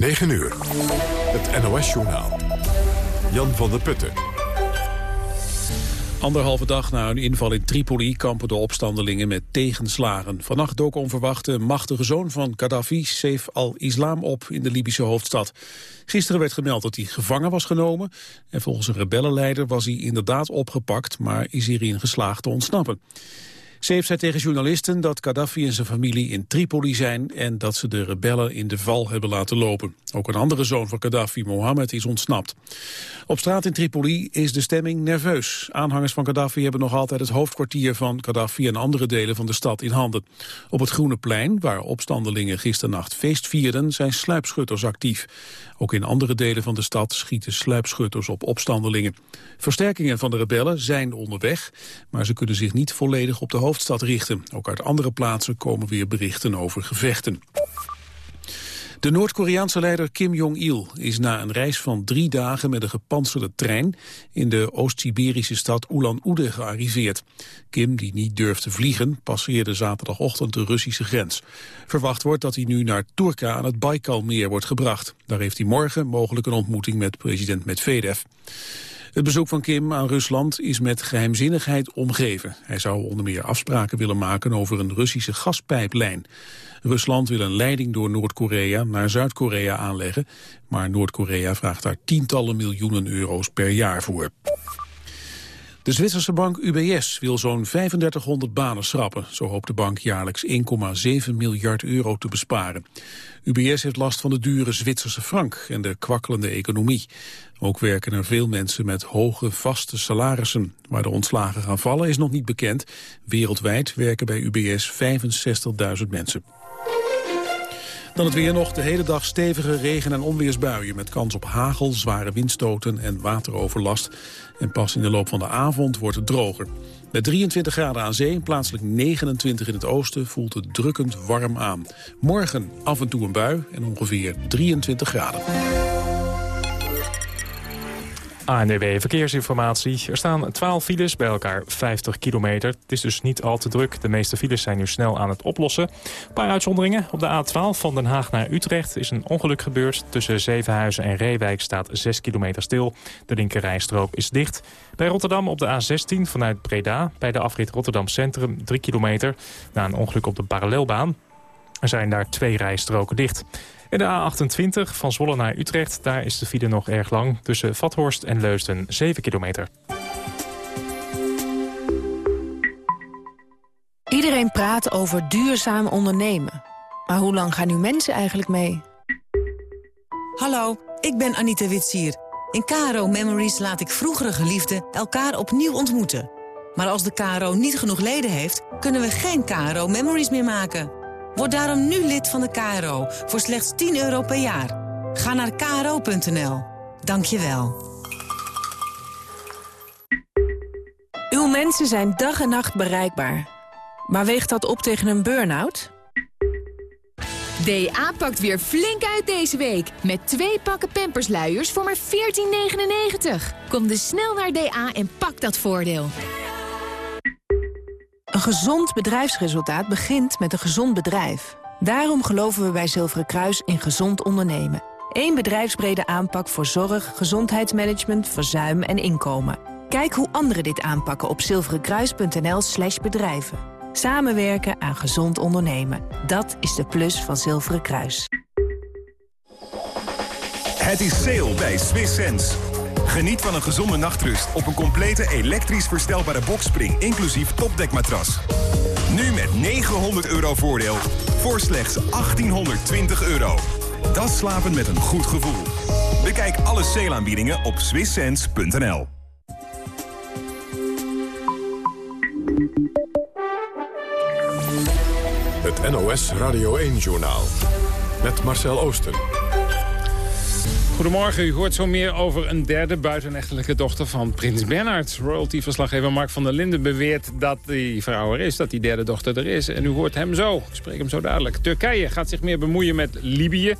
9 uur. Het NOS-journaal. Jan van der Putten. Anderhalve dag na een inval in Tripoli kampen de opstandelingen met tegenslagen. Vannacht dook onverwacht de machtige zoon van Gaddafi, Saif al-Islam, op in de Libische hoofdstad. Gisteren werd gemeld dat hij gevangen was genomen. En volgens een rebellenleider was hij inderdaad opgepakt, maar is hierin geslaagd te ontsnappen. Ze zei tegen journalisten dat Gaddafi en zijn familie in Tripoli zijn en dat ze de rebellen in de val hebben laten lopen. Ook een andere zoon van Gaddafi, Mohammed, is ontsnapt. Op straat in Tripoli is de stemming nerveus. Aanhangers van Gaddafi hebben nog altijd het hoofdkwartier van Gaddafi en andere delen van de stad in handen. Op het Groene Plein, waar opstandelingen gisternacht feest vierden, zijn sluipschutters actief. Ook in andere delen van de stad schieten sluipschutters op opstandelingen. Versterkingen van de rebellen zijn onderweg, maar ze kunnen zich niet volledig op de hoofdstad richten. Ook uit andere plaatsen komen weer berichten over gevechten. De Noord-Koreaanse leider Kim Jong-il is na een reis van drie dagen met een gepantserde trein in de Oost-Siberische stad Ulan-Ude gearriveerd. Kim, die niet durft te vliegen, passeerde zaterdagochtend de Russische grens. Verwacht wordt dat hij nu naar Turka aan het Baikalmeer wordt gebracht. Daar heeft hij morgen mogelijk een ontmoeting met president Medvedev. Het bezoek van Kim aan Rusland is met geheimzinnigheid omgeven. Hij zou onder meer afspraken willen maken over een Russische gaspijplijn. Rusland wil een leiding door Noord-Korea naar Zuid-Korea aanleggen, maar Noord-Korea vraagt daar tientallen miljoenen euro's per jaar voor. De Zwitserse bank UBS wil zo'n 3500 banen schrappen. Zo hoopt de bank jaarlijks 1,7 miljard euro te besparen. UBS heeft last van de dure Zwitserse frank en de kwakkelende economie. Ook werken er veel mensen met hoge vaste salarissen. Waar de ontslagen gaan vallen is nog niet bekend. Wereldwijd werken bij UBS 65.000 mensen. Dan het weer nog. De hele dag stevige regen- en onweersbuien... met kans op hagel, zware windstoten en wateroverlast. En pas in de loop van de avond wordt het droger. Met 23 graden aan zee, plaatselijk 29 in het oosten... voelt het drukkend warm aan. Morgen af en toe een bui en ongeveer 23 graden. ANDB Verkeersinformatie. Er staan 12 files, bij elkaar 50 kilometer. Het is dus niet al te druk. De meeste files zijn nu snel aan het oplossen. Een paar uitzonderingen. Op de A12 van Den Haag naar Utrecht is een ongeluk gebeurd. Tussen Zevenhuizen en Reewijk staat 6 kilometer stil. De linkerrijstrook is dicht. Bij Rotterdam op de A16 vanuit Breda... bij de afrit Rotterdam Centrum 3 kilometer... na een ongeluk op de parallelbaan. Er zijn daar twee rijstroken dicht. En de A28 van Zwolle naar Utrecht, daar is de file nog erg lang. Tussen Vathorst en Leusden 7 kilometer. Iedereen praat over duurzaam ondernemen. Maar hoe lang gaan nu mensen eigenlijk mee? Hallo, ik ben Anita Witsier. In KRO Memories laat ik vroegere geliefden elkaar opnieuw ontmoeten. Maar als de KRO niet genoeg leden heeft, kunnen we geen KRO Memories meer maken. Word daarom nu lid van de KRO voor slechts 10 euro per jaar. Ga naar kro.nl. Dank je wel. Uw mensen zijn dag en nacht bereikbaar. Maar weegt dat op tegen een burn-out? DA pakt weer flink uit deze week. Met twee pakken pampersluiers voor maar 14,99. Kom dus snel naar DA en pak dat voordeel. Een gezond bedrijfsresultaat begint met een gezond bedrijf. Daarom geloven we bij Zilveren Kruis in gezond ondernemen. Eén bedrijfsbrede aanpak voor zorg, gezondheidsmanagement, verzuim en inkomen. Kijk hoe anderen dit aanpakken op zilverenkruis.nl slash bedrijven. Samenwerken aan gezond ondernemen. Dat is de plus van Zilveren Kruis. Het is sale bij Swiss Sense. Geniet van een gezonde nachtrust op een complete elektrisch verstelbare boxspring, inclusief topdekmatras. Nu met 900 euro voordeel voor slechts 1820 euro. Dat slapen met een goed gevoel. Bekijk alle sale op swisssense.nl. Het NOS Radio 1-journaal met Marcel Oosten. Goedemorgen, u hoort zo meer over een derde buitenechtelijke dochter van prins Bernhard. Royalty-verslaggever Mark van der Linden beweert dat die vrouw er is, dat die derde dochter er is. En u hoort hem zo, ik spreek hem zo dadelijk. Turkije gaat zich meer bemoeien met Libië.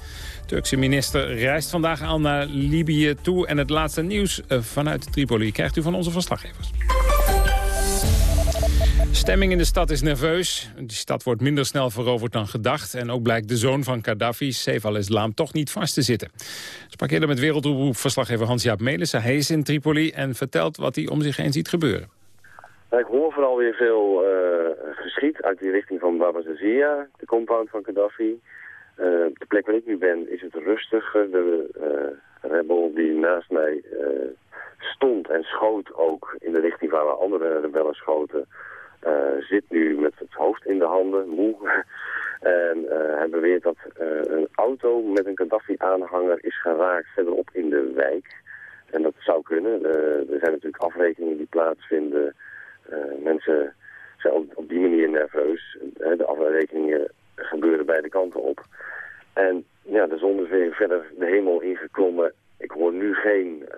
Turkse minister reist vandaag al naar Libië toe. En het laatste nieuws eh, vanuit Tripoli krijgt u van onze verslaggevers. Stemming in de stad is nerveus. De stad wordt minder snel veroverd dan gedacht. En ook blijkt de zoon van Gaddafi, Saif al-Islam, toch niet vast te zitten. Sprak eerder met Wereldroep-verslaggever Hans-Jaap Melissen. Hij is in Tripoli en vertelt wat hij om zich heen ziet gebeuren. Ik hoor vooral weer veel uh, geschiet uit die richting van Baba Zazia, de compound van Gaddafi. Uh, de plek waar ik nu ben is het rustiger. De uh, rebel die naast mij stond en schoot ook in de richting waar andere rebellen schoten... Uh, zit nu met het hoofd in de handen, moe. en uh, hij beweert dat uh, een auto met een Gaddafi-aanhanger is geraakt verderop in de wijk. En dat zou kunnen. er zijn natuurlijk afrekeningen die plaatsvinden. mensen zijn op, die manier nerveus. de afrekeningen gebeuren beide kanten op. En ja, de zon is weer verder de hemel ingeklommen. Ik hoor nu geen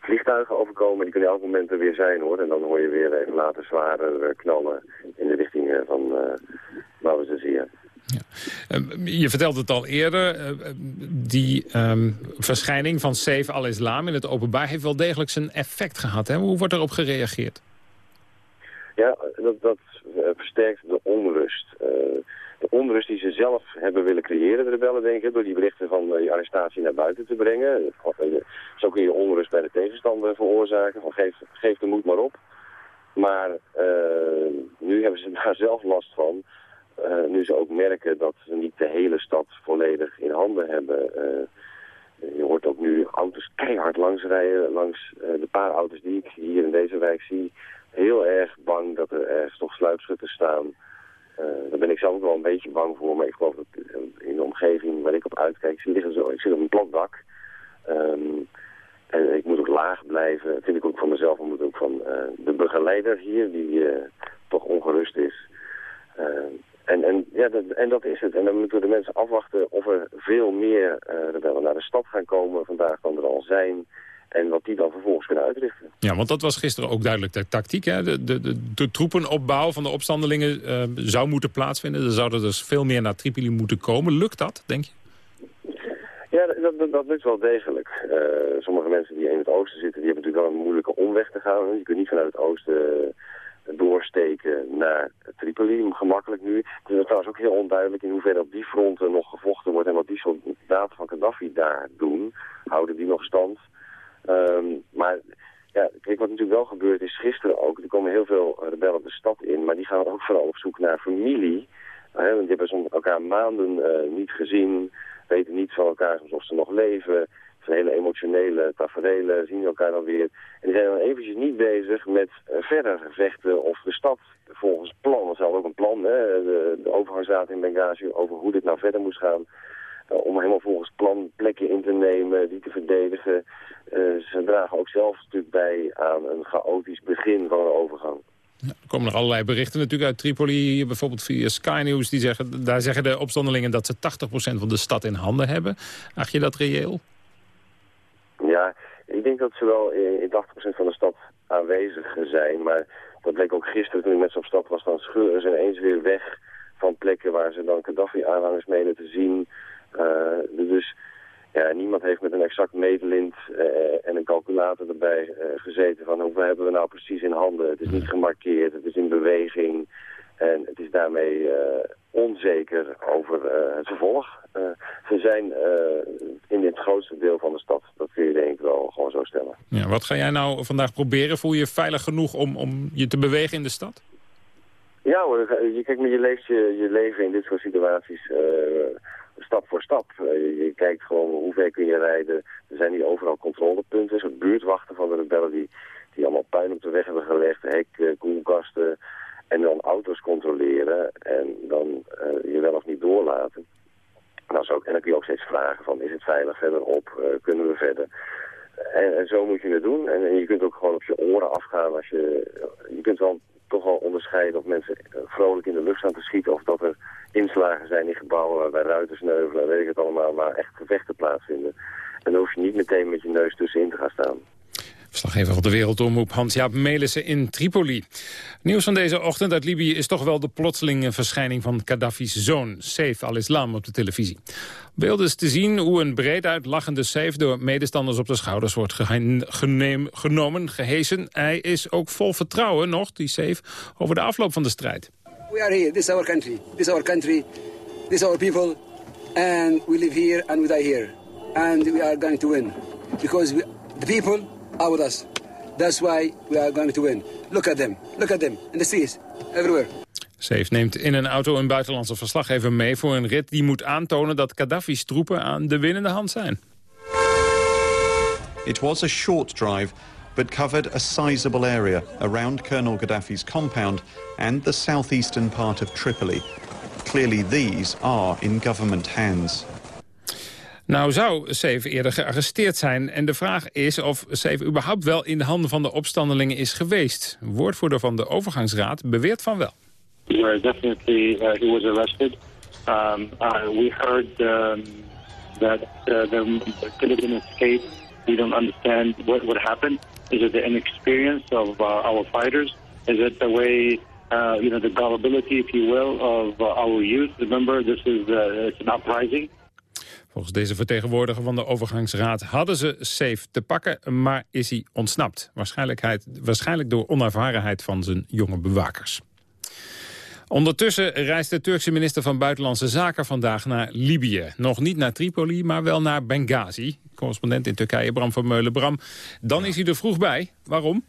vliegtuigen overkomen. Die kunnen elk moment er weer zijn hoor. En dan hoor je weer even later zware eh, knallen in de richting eh, van uh, waar we ze zien. Ja. Ehm, je vertelde het al eerder, die um, verschijning van Saif al-Islam in het openbaar heeft wel degelijk zijn effect gehad. Hè? Hoe wordt erop gereageerd? Ja, dat, dat versterkt de onrust. Uh, onrust die ze zelf hebben willen creëren, de rebellen, denk ik, door die berichten van die arrestatie naar buiten te brengen. Zo kun je onrust bij de tegenstander veroorzaken, geef, de moed maar op. Maar uh, nu hebben ze daar zelf last van. Uh, nu ze ook merken dat ze niet de hele stad volledig in handen hebben. Je hoort ook nu auto's keihard langsrijden langs de paar auto's die ik hier in deze wijk zie. Heel erg bang dat er ergens toch sluipschutten staan. Daar ben ik zelf wel een beetje bang voor. Maar ik geloof dat in de omgeving waar ik op uitkijk, ik, liggen zo, ik zit op een plat dak. Um, en ik moet ook laag blijven. Vind ik ook van mezelf, maar moet ook van uh, de begeleider hier, die uh, toch ongerust is. Uh, en, en, ja, dat, en dat is het. En dan moeten de mensen afwachten of er veel meer rebellen naar de stad gaan komen vandaag dan er al zijn. En wat die dan vervolgens kunnen uitrichten. Ja, want dat was gisteren ook duidelijk de tactiek. Hè? De, de, de, de troepenopbouw van de opstandelingen zou moeten plaatsvinden. Er zouden dus veel meer naar Tripoli moeten komen. Lukt dat, denk je? Ja, dat, dat, dat lukt wel degelijk. Uh, sommige mensen die in het oosten zitten, die hebben natuurlijk wel een moeilijke omweg te gaan. Je kunt niet vanuit het oosten eh, doorsteken naar Tripoli, gemakkelijk nu. Het is trouwens ook heel onduidelijk in hoeverre op die fronten nog gevochten wordt en wat die soldaten van Gaddafi daar doen. Houden die nog stand? Um, maar ja, kijk, wat natuurlijk wel gebeurt is gisteren ook, er komen heel veel rebellen de stad in, maar die gaan ook vooral op zoek naar familie. Want die hebben elkaar maanden uh, niet gezien weten niet van elkaar of ze nog leven. Zijn hele emotionele tafereelen, zien elkaar dan weer. En die zijn dan eventjes niet bezig met uh, verder vechten of de stad volgens plan. Er zal ook een plan, hè, de, de in Benghazi, over hoe dit nou verder moest gaan. Om helemaal volgens plan plekken in te nemen, die te verdedigen. Uh, ze dragen ook zelf natuurlijk bij aan een chaotisch begin van een overgang. Ja, er komen nog allerlei berichten natuurlijk uit Tripoli. Bijvoorbeeld via Sky News. Die zeggen, daar zeggen de opstandelingen dat ze 80% van de stad in handen hebben. Acht je dat reëel? Ja, ik denk dat ze wel in 80% van de stad aanwezig zijn. Maar dat bleek ook gisteren toen ik met ze op stad was. Dan scheuren ze ineens weer weg van plekken waar ze dan Gaddafi-aanhangers menen te zien. Uh, dus ja, niemand heeft met een exact meetlint uh, en een calculator erbij uh, gezeten van hoeveel hebben we nou precies in handen. Het is niet gemarkeerd, het is in beweging en het is daarmee uh, onzeker over het vervolg. ze zijn in het grootste deel van de stad, dat kun je denk ik wel gewoon zo stellen. Ja, wat ga jij nou vandaag proberen? Voel je je veilig genoeg om, om je te bewegen in de stad? Ja hoor, je, kijk, je leeft je, je leven in dit soort situaties stap voor stap. Uh, je, kijkt gewoon hoe ver kun je rijden. Er zijn hier overal controlepunten. Een soort buurtwachten van de rebellen die, die allemaal puin op de weg hebben gelegd. Hek, uh, koelkasten. En dan auto's controleren. En dan uh, je wel of niet doorlaten. Nou, zo, en dan kun je ook steeds vragen van is het veilig verderop? kunnen we verder? En, zo moet je het doen. En, en, je kunt ook gewoon op je oren afgaan als je... Je kunt wel toch wel onderscheiden of mensen vrolijk in de lucht staan te schieten... of dat er inslagen zijn in gebouwen waarbij ruiten sneuvelen, weet ik het allemaal, waar echt gevechten plaatsvinden. En dan hoef je niet meteen met je neus tussenin te gaan staan. Slaggever van de Wereldomroep Hans-Jaap Melissen in Tripoli. Nieuws van deze ochtend uit Libië is toch wel de plotselinge verschijning van Gaddafi's zoon, Saif al-Islam, op de televisie. Beelden is te zien hoe een breed uitlachende Saif door medestanders op de schouders wordt genomen, gehesen. Hij is ook vol vertrouwen nog, die Saif, over de afloop van de strijd. We are here, this is our country, this is our country, this is our people, and we live here and we die here. And we are going to win, because we, the people are with us. That's why we are going to win. Look at them. Look at them. In the streets. Everywhere. Safe neemt in een auto een buitenlandse verslaggever mee... voor een rit die moet aantonen dat Gaddafi's troepen aan de winnende hand zijn. It was a short drive, but covered a sizable area... around Colonel Gaddafi's compound and the southeastern part of Tripoli. Clearly these are in government hands. Nou zou Safe eerder gearresteerd zijn. En de vraag is of Safe überhaupt wel in de handen van de opstandelingen is geweest. Woordvoerder van de overgangsraad beweert van wel. Where definitely uh, he was arrested. Um, uh, we heard um, that uh, there could have been escape. We don't understand what what happened. Is it the inexperience of uh, our fighters? Is it the way uh, you know the gullibility, if you will, of uh, our youth? Remember, this is it's an uprising. Volgens deze vertegenwoordiger van de overgangsraad hadden ze Safe te pakken, maar is hij ontsnapt. Waarschijnlijk door onervarenheid van zijn jonge bewakers. Ondertussen reist de Turkse minister van Buitenlandse Zaken vandaag naar Libië. Nog niet naar Tripoli, maar wel naar Benghazi. Correspondent in Turkije, Bram van Meulen. Bram, dan is hij er vroeg bij. Waarom?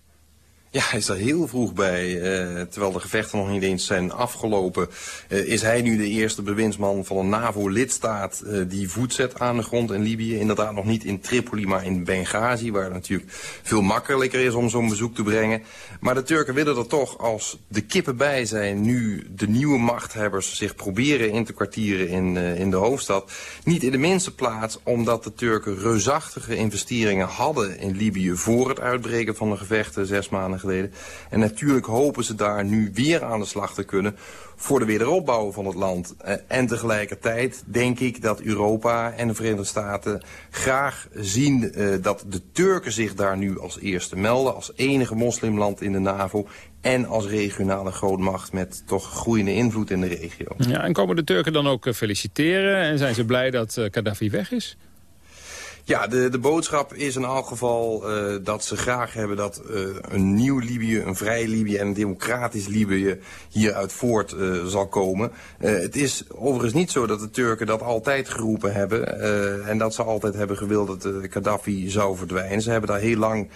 Ja, hij is er heel vroeg bij. Uh, terwijl de gevechten nog niet eens zijn afgelopen... Uh, is hij nu de eerste bewindsman van een NAVO-lidstaat... Uh, die voet zet aan de grond in Libië. Inderdaad nog niet in Tripoli, maar in Benghazi... waar het natuurlijk veel makkelijker is om zo'n bezoek te brengen. Maar de Turken willen er toch, als de kippen bij zijn... nu de nieuwe machthebbers zich proberen in te kwartieren in, in de hoofdstad... niet in de minste plaats omdat de Turken reusachtige investeringen hadden in Libië... voor het uitbreken van de gevechten zes maanden En natuurlijk hopen ze daar nu weer aan de slag te kunnen voor de wederopbouw van het land. Uh, en tegelijkertijd denk ik dat Europa en de Verenigde Staten graag zien uh, dat de Turken zich daar nu als eerste melden. Als enige moslimland in de NAVO en als regionale grootmacht met toch groeiende invloed in de regio. Ja, en komen de Turken dan ook feliciteren en zijn ze blij dat Gaddafi weg is? Ja, de, de boodschap is in elk geval uh, dat ze graag hebben dat uh, een nieuw Libië, een vrij Libië en een democratisch Libië hieruit voort uh, zal komen. het is overigens niet zo dat de Turken dat altijd geroepen hebben en dat ze altijd hebben gewild dat Gaddafi zou verdwijnen. Ze hebben daar heel lang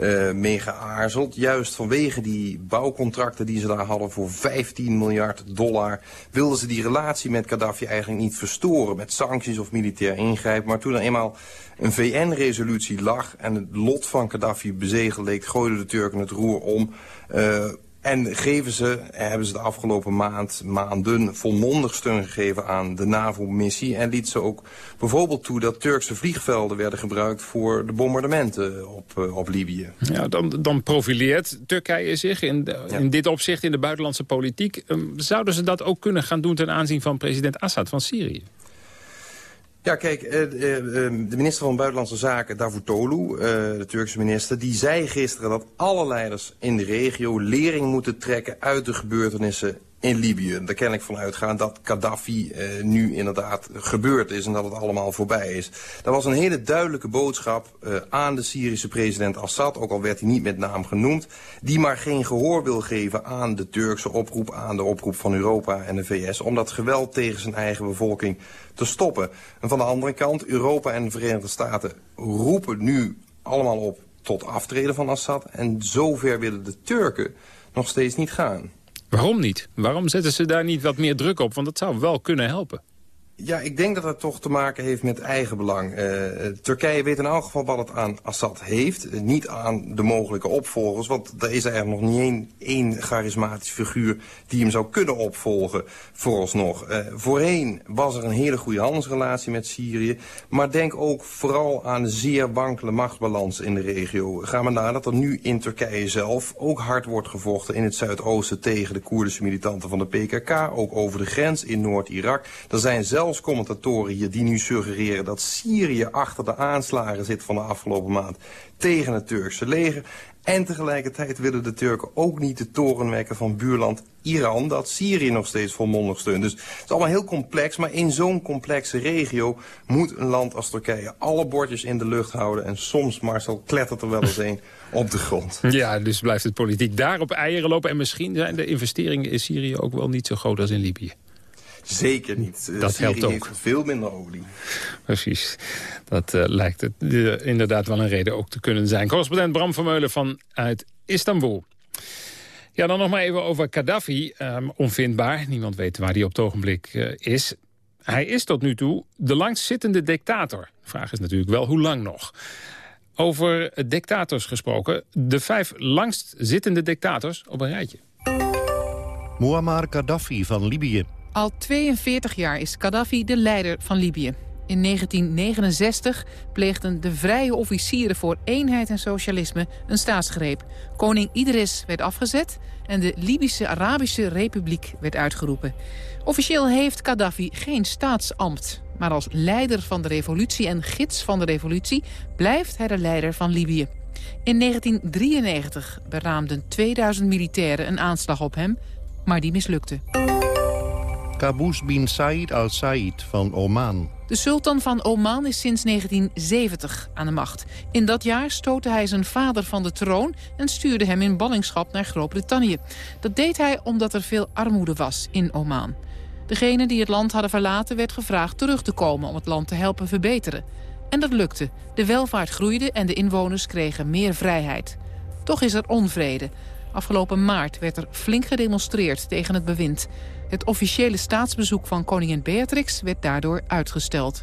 uh, mee geaarzeld. Juist vanwege die bouwcontracten die ze daar hadden voor 15 miljard dollar... wilden ze die relatie met Gaddafi eigenlijk niet verstoren... met sancties of militair ingrijpen. Maar toen er eenmaal een VN-resolutie lag en het lot van Gaddafi bezegeld leek... gooiden de Turken het roer om... Uh, en geven ze, hebben ze de afgelopen maand, maanden volmondig steun gegeven aan de NAVO-missie. En liet ze ook bijvoorbeeld toe dat Turkse vliegvelden werden gebruikt voor de bombardementen op, uh, op Libië. Ja, dan, dan profileert Turkije zich in, de, ja. in dit opzicht in de buitenlandse politiek. Um, zouden ze dat ook kunnen gaan doen ten aanzien van president Assad van Syrië? Ja, kijk, de minister van Buitenlandse Zaken, Davutoglu, de Turkse minister... die zei gisteren dat alle leiders in de regio lering moeten trekken... uit de gebeurtenissen in Libië. Daar ken ik van uitgaan dat Gaddafi uh, nu inderdaad gebeurd is en dat het allemaal voorbij is. Dat was een hele duidelijke boodschap uh, aan de Syrische president Assad, ook al werd hij niet met naam genoemd, die maar geen gehoor wil geven aan de Turkse oproep, aan de oproep van Europa en de VS, om dat geweld tegen zijn eigen bevolking te stoppen. En van de andere kant, Europa en de Verenigde Staten roepen nu allemaal op tot aftreden van Assad en zover willen de Turken nog steeds niet gaan. Waarom niet? Waarom zetten ze daar niet wat meer druk op? Want dat zou wel kunnen helpen. Ja, ik denk dat dat toch te maken heeft met eigen belang. Uh, Turkije weet in elk geval wat het aan Assad heeft. Uh, niet aan de mogelijke opvolgers, want er is er nog niet één, één charismatisch figuur die hem zou kunnen opvolgen, vooralsnog. Uh, voorheen was er een hele goede handelsrelatie met Syrië, maar denk ook vooral aan de zeer wankele machtsbalans in de regio. Ga maar na dat er nu in Turkije zelf ook hard wordt gevochten in het zuidoosten tegen de Koerdische militanten van de PKK, ook over de grens in Noord-Irak. Er zijn zelf zelfs commentatoren hier die nu suggereren... dat Syrië achter de aanslagen zit van de afgelopen maand tegen het Turkse leger. En tegelijkertijd willen de Turken ook niet de toren wekken van buurland Iran... dat Syrië nog steeds volmondig steunt. Dus het is allemaal heel complex, maar in zo'n complexe regio... moet een land als Turkije alle bordjes in de lucht houden... en soms, Marcel, klettert er wel eens een op de grond. Ja, dus blijft het politiek daar op eieren lopen. En misschien zijn de investeringen in Syrië ook wel niet zo groot als in Libië. Zeker niet. Dat Syrië helpt ook. heeft veel minder olie. Precies. Dat eh, lijkt het inderdaad wel een reden ook te kunnen zijn. Correspondent Bram Vermeulen vanuit Istanbul. Ja, dan nog maar even over Gaddafi. Ehm, onvindbaar. Niemand weet waar hij op het ogenblik eh, is. Hij is tot nu toe de langstzittende dictator. De vraag is natuurlijk wel hoe lang nog. Over dictators gesproken. De vijf langstzittende dictators op een rijtje. Muammar Gaddafi van Libië. Al 42 jaar is Gaddafi de leider van Libië. In 1969 pleegden de vrije officieren voor eenheid en socialisme een staatsgreep. Koning Idris werd afgezet en de Libische Arabische Republiek werd uitgeroepen. Officieel heeft Gaddafi geen staatsambt. Maar als leider van de revolutie en gids van de revolutie blijft hij de leider van Libië. In 1993 beraamden 2000 militairen een aanslag op hem, maar die mislukte. Qaboos bin Said al Said van Oman. De sultan van Oman is sinds 1970 aan de macht. In dat jaar stootte hij zijn vader van de troon... en stuurde hem in ballingschap naar Groot-Brittannië. Dat deed hij omdat er veel armoede was in Oman. Degene die het land hadden verlaten werd gevraagd terug te komen... om het land te helpen verbeteren. En dat lukte. De welvaart groeide en de inwoners kregen meer vrijheid. Toch is er onvrede. Afgelopen maart werd er flink gedemonstreerd tegen het bewind. Het officiële staatsbezoek van koningin Beatrix werd daardoor uitgesteld.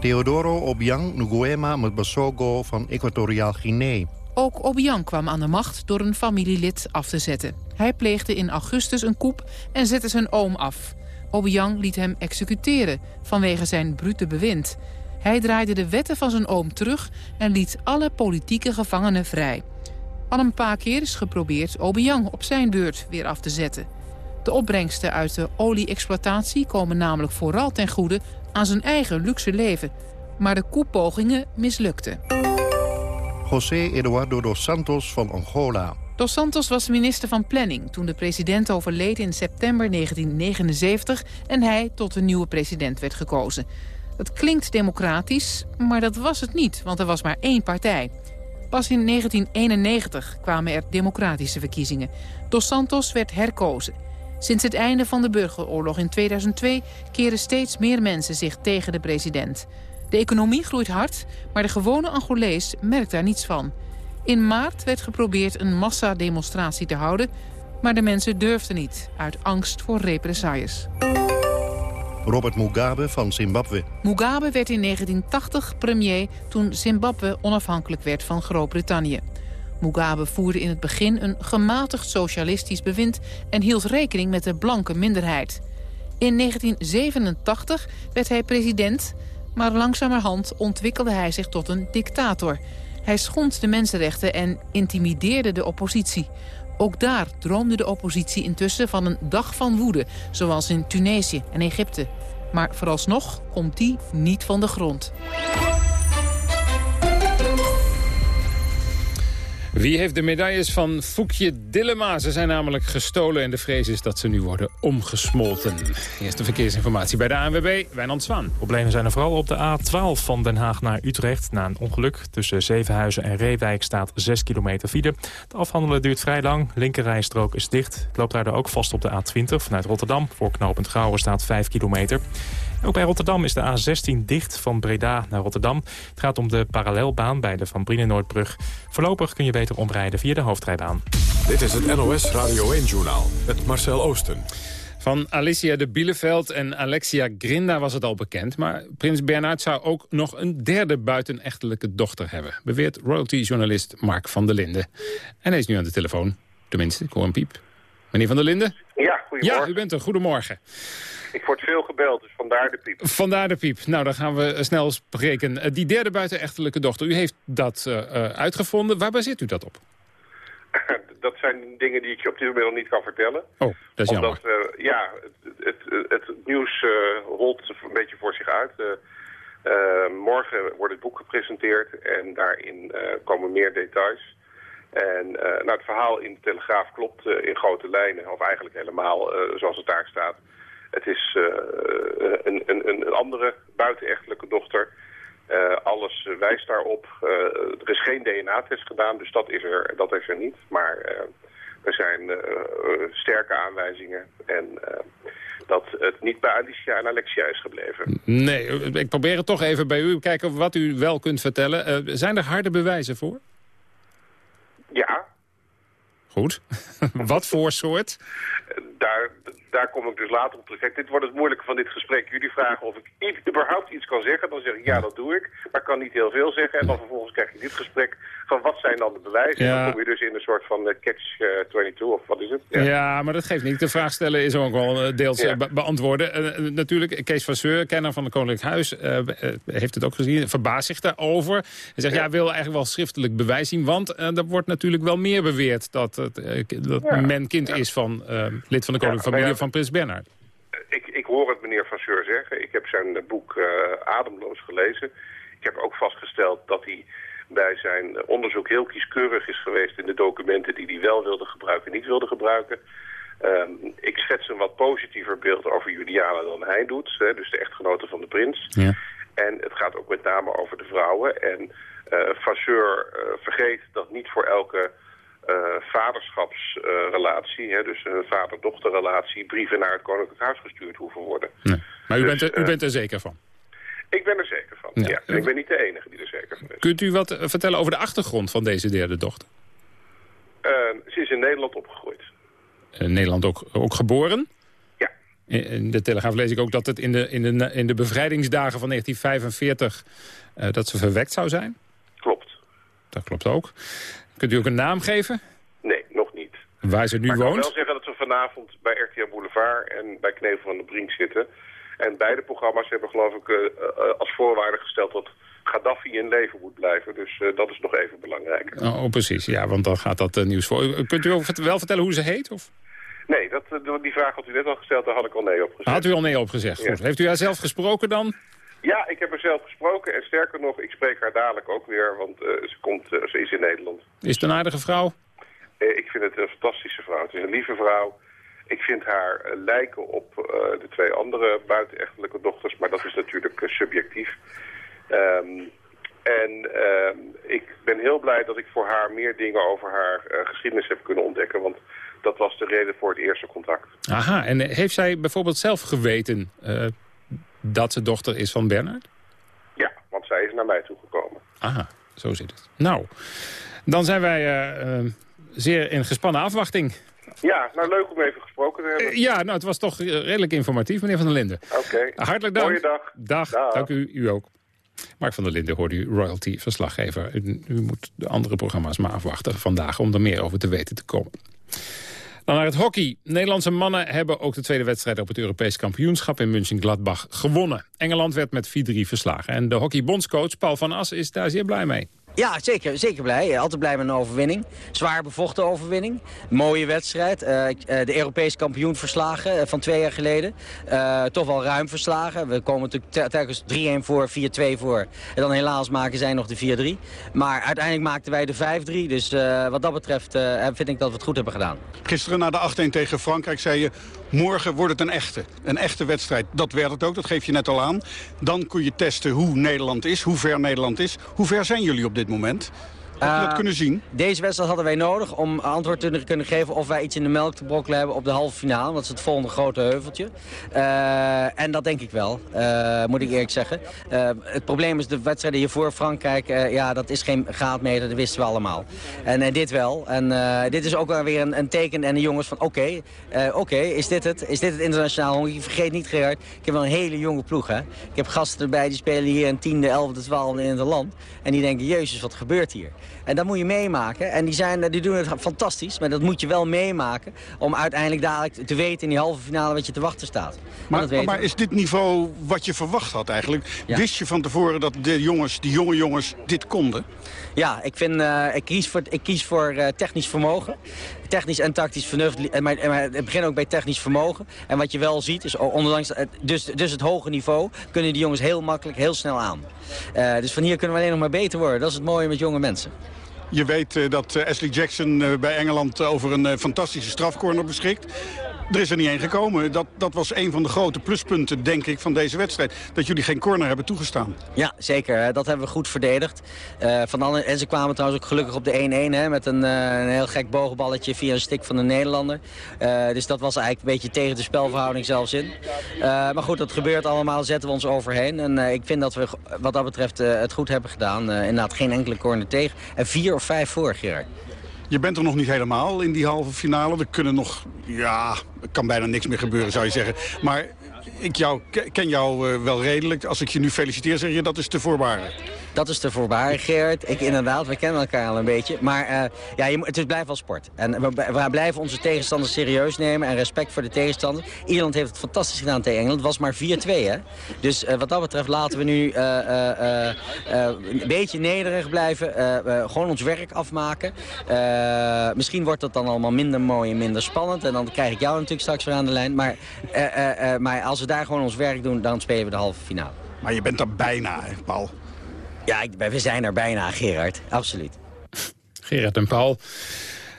Teodoro Obiang Nguema Mbasogo van Equatoriaal Guinea. Ook Obiang kwam aan de macht door een familielid af te zetten. Hij pleegde in augustus een coup en zette zijn oom af. Obiang liet hem executeren vanwege zijn brute bewind. Hij draaide de wetten van zijn oom terug en liet alle politieke gevangenen vrij. Al een paar keer is geprobeerd Obiang op zijn beurt weer af te zetten. De opbrengsten uit de olie-exploitatie komen namelijk vooral ten goede aan zijn eigen luxe leven. Maar de koepogingen mislukten. José Eduardo dos Santos van Angola. Dos Santos was minister van Planning toen de president overleed in september 1979 en hij tot de nieuwe president werd gekozen. Dat klinkt democratisch, maar dat was het niet, want er was maar één partij. Pas in 1991 kwamen er democratische verkiezingen. Dos Santos werd herkozen. Sinds het einde van de burgeroorlog in 2002 keren steeds meer mensen zich tegen de president. De economie groeit hard, maar de gewone Angolees merkt daar niets van. In maart werd geprobeerd een massademonstratie te houden... maar de mensen durfden niet, uit angst voor represailles. Robert Mugabe van Zimbabwe. Mugabe werd in 1980 premier toen Zimbabwe onafhankelijk werd van Groot-Brittannië. Mugabe voerde in het begin een gematigd socialistisch bewind... en hield rekening met de blanke minderheid. In 1987 werd hij president, maar langzamerhand ontwikkelde hij zich tot een dictator. Hij schond de mensenrechten en intimideerde de oppositie. Ook daar droomde de oppositie intussen van een dag van woede... zoals in Tunesië en Egypte. Maar vooralsnog komt die niet van de grond. Wie heeft de medailles van Foekje Dillema? Ze zijn namelijk gestolen en de vrees is dat ze nu worden omgesmolten. Eerste verkeersinformatie bij de ANWB, Wijnand Zwaan. Problemen zijn er vooral op de A12 van Den Haag naar Utrecht. Na een ongeluk tussen Zevenhuizen en Reewijk staat 6 kilometer file. Het afhandelen duurt vrij lang. Linkerrijstrook is dicht. Het loopt daardoor ook vast op de A20 vanuit Rotterdam. Voor knooppunt Gouwen staat 5 kilometer. Ook bij Rotterdam is de A16 dicht van Breda naar Rotterdam. Het gaat om de parallelbaan bij de Van Brienenoordbrug. Voorlopig kun je beter omrijden via de hoofdrijbaan. Dit is het NOS Radio 1-journaal met Marcel Oosten. Van Alicia de Bieleveld en Alexia Grinda was het al bekend... maar prins Bernhard zou ook nog een derde buitenechtelijke dochter hebben... beweert royalty-journalist Mark van der Linden. En hij is nu aan de telefoon. Tenminste, ik hoor een piep. Meneer van der Linden? Ja, goedemorgen. Ja, u bent er. Goedemorgen. Ik word veel gebeld, dus vandaar de piep. Vandaar de piep. Nou, dan gaan we eh, snel spreken. Uh, die derde buitenechtelijke dochter, u heeft dat uh, uh, uitgevonden. Waar baseert u dat op? dat zijn dingen die ik je op dit moment nog niet kan vertellen. Oh, dat is Omdat, jammer. eh, ja, het, het, het, het nieuws eh, rolt een beetje voor zich uit. Eh, eh, morgen wordt het boek gepresenteerd en daarin eh, komen meer details. En eh, nou, het verhaal in de Telegraaf klopt eh, in grote lijnen, of eigenlijk helemaal eh, zoals het daar staat. Het is eh, een, een, een andere buitenechtelijke dochter. Eh, alles eh, wijst daarop. Eh, er is geen DNA-test gedaan, dus dat is er, dat is er niet. Maar eh, er zijn eh, eh, sterke aanwijzingen en eh, dat het niet bij Alicia en Alexia is gebleven. Nee, ik probeer het toch even bij u. Kijken wat u wel kunt vertellen. Eh, zijn er harde bewijzen voor? Ja, Goed. wat voor soort? daar, daar kom ik dus later op terug. Kijk, dit wordt het moeilijke van dit gesprek. Jullie vragen of ik iets, überhaupt iets kan zeggen. Dan zeg ik ja, dat doe ik. Maar ik kan niet heel veel zeggen. En dan vervolgens krijg je dit gesprek van wat zijn dan de bewijzen. En Ja. dan kom je dus in een soort van eh, catch-22 of wat is het? Ja. maar dat geeft niet. De vraag stellen is ook wel eh, deels eh, be- beantwoorden. Eh, eh, natuurlijk, Kees van Seur, kenner van het Koninklijk Huis, eh, eh, heeft het ook gezien. Verbaast zich daarover. Hij zegt, ja, wil eigenlijk wel schriftelijk bewijs zien. Want eh, er wordt natuurlijk wel meer beweerd dat, eh, dat Ja. men kind is van eh, lid van de koninklijke familie ja, van Prins Bernhard. Ik, ik hoor het meneer Van Seur zeggen. Ik heb zijn boek eh, Ademloos gelezen. Ik heb ook vastgesteld dat hij bij zijn onderzoek heel kieskeurig is geweest... in de documenten die hij wel wilde gebruiken en niet wilde gebruiken. Ehm, ik schets een wat positiever beeld over Juliana dan hij doet. Hè, dus de echtgenote van de prins. Ja. En het gaat ook met name over de vrouwen. En eh Vasseur eh, vergeet dat niet voor elke vaderschapsrelatie, hè, dus een vader-dochterrelatie, brieven naar het Koninklijk Huis gestuurd hoeven worden. Maar u, Dus, bent er, u eh, bent er zeker van. Ik ben er zeker van, Ja. ja. En ik ben niet de enige die er zeker van is. Kunt u wat eh, vertellen over de achtergrond van deze derde dochter? Eh, ze is in Nederland opgegroeid. In Nederland ook, ook geboren? Ja. In- de Telegraaf lees ik ook dat het in de, in de, in de bevrijdingsdagen van 1945... eh, dat ze verwekt zou zijn. Klopt. Dat klopt ook. Kunt u ook een naam geven? Nee, nog niet. Waar ze nu maar ik kan woont? wel zeggen dat we vanavond bij RTL Boulevard en bij Knevel van de Brink zitten. En beide programma's hebben geloof ik eh, eh, als voorwaarde gesteld dat Gaddafi in leven moet blijven. Dus eh, dat is nog even belangrijk. Oh, oh, precies. Ja, want dan gaat dat nieuws voor. Kunt u wel vertellen hoe ze heet? Of? Nee, dat, die vraag had u net al gesteld, daar had ik al nee op gezegd. Had u al nee opgezegd? Ja. Goed. Heeft u haar zelf gesproken dan? Ja, ik heb haar zelf gesproken en sterker nog, ik spreek haar dadelijk ook weer, want eh, ze, komt, eh, ze is in Nederland. Is het een aardige vrouw? Eh, ik vind het een fantastische vrouw. Het is een lieve vrouw. Ik vind haar lijken op de twee andere buitenechtelijke dochters, maar dat is natuurlijk subjectief. Ehm, en ehm, ik ben heel blij dat ik voor haar meer dingen over haar geschiedenis heb kunnen ontdekken, want dat was de reden voor het eerste contact. Aha, en heeft zij bijvoorbeeld zelf geweten dat ze dochter is van Bernard? Ja, want zij is naar mij toegekomen. Aha, zo zit het. Nou, dan zijn wij eh, eh, zeer in gespannen afwachting. Ja, nou leuk om even gesproken te hebben. Eh, ja, nou, het was toch redelijk informatief, meneer Van der Linden. Oké. Hartelijk dank. Mooie dag. Dag, Dag. dank u, u ook. Mark van der Linden hoorde u royalty-verslaggever. U, u moet de andere programma's maar afwachten vandaag... om er meer over te weten te komen. Dan naar het hockey. Nederlandse mannen hebben ook de tweede wedstrijd op het Europees kampioenschap in München-Gladbach gewonnen. Engeland werd met 4-3 verslagen. En de hockeybondscoach Paul van As is daar zeer blij mee. Ja, zeker, zeker blij. Altijd blij met een overwinning. Zwaar bevochten overwinning. Mooie wedstrijd. Eh, eh, de Europees kampioen verslagen eh, van twee jaar geleden. Toch wel ruim verslagen. We komen natuurlijk te- telkens 3-1 voor, 4-2 voor. En dan helaas maken zij nog de 4-3. Maar uiteindelijk maakten wij de 5-3. Dus wat dat betreft vind ik dat we het goed hebben gedaan. Gisteren na de 8-1 tegen Frankrijk zei je... morgen wordt het een echte. Een echte wedstrijd. Dat werd het ook, dat geef je net al aan. Dan kun je testen hoe Nederland is, hoe ver Nederland is. Hoe ver zijn jullie op dit moment? Heb je dat Eh, kunnen zien? Deze wedstrijd hadden wij nodig om antwoord te kunnen geven of wij iets in de melk te brokkelen hebben op de halve finale. Want dat is het volgende grote heuveltje. Eh, en dat denk ik wel, eh, moet ik eerlijk zeggen. Het probleem is de wedstrijden hiervoor, Frankrijk, ja, dat is geen graadmeter, dat wisten we allemaal. En dit wel. En dit is ook weer een, een teken en de jongens van oké, oké, is dit het? Is dit het internationaal honkje? Vergeet niet Gerard, ik heb wel een hele jonge ploeg hè. Ik heb gasten erbij die spelen hier een tiende, elfde, twaalfde in het land. En die denken, jezus, wat gebeurt hier? En dat moet je meemaken. En die, zijn, die doen het fantastisch, maar dat moet je wel meemaken... om uiteindelijk dadelijk te weten in die halve finale wat je te wachten staat. Maar, is dit niveau wat je verwacht had eigenlijk? Wist je van tevoren dat de jongens, die jonge jongens dit konden? Ja, ik, vind, eh, ik kies voor, ik kies voor eh, technisch vermogen. Technisch en tactisch vernuft. En maar het begint ook bij technisch vermogen. En wat je wel ziet, is ondanks dus, dus het hoge niveau... kunnen die jongens heel makkelijk, heel snel aan. Uh, dus van hier kunnen we alleen nog maar beter worden. Dat is het mooie met jonge mensen. Je weet uh, dat Ashley Jackson bij Engeland over een fantastische strafcorner beschikt. Er is er niet één gekomen. Dat, dat was een van de grote pluspunten, denk ik, van deze wedstrijd. Dat jullie geen corner hebben toegestaan. Ja, zeker. Dat hebben we goed verdedigd. Uh, van alle, en ze kwamen trouwens ook gelukkig op de 1-1. Met een, uh, een, heel gek boogballetje via een stick van de Nederlander. Dus dat was eigenlijk een beetje tegen de spelverhouding zelfs in. maar goed, dat gebeurt allemaal. Zetten we ons overheen. En ik vind dat we wat dat betreft het goed hebben gedaan. inderdaad geen enkele corner tegen. En vier of vijf voor, Gerard. Je bent er nog niet helemaal in die halve finale. Er kunnen nog, ja, kan bijna niks meer gebeuren zou je zeggen. Maar ik jou, ken jou uh, wel redelijk. Als ik je nu feliciteer, zeg je dat is te voorbaren. Dat is te voorbaren, Geert. Ik, inderdaad, we kennen elkaar al een beetje. Maar uh, ja, je, het is blijft wel sport. En we, we, blijven onze tegenstanders serieus nemen en respect voor de tegenstander. Ierland heeft het fantastisch gedaan tegen Engeland. Het was maar 4-2, hè. Dus uh, wat dat betreft laten we nu een beetje nederig blijven. gewoon ons werk afmaken. misschien wordt dat dan allemaal minder mooi en minder spannend. En dan krijg ik jou natuurlijk straks weer aan de lijn. Maar, maar als we daar gewoon ons werk doen, dan spelen we de halve finale. Maar je bent er bijna, hè, Paul. Ja, ik, we zijn er bijna, Gerard. Absoluut. Gerard en Paul.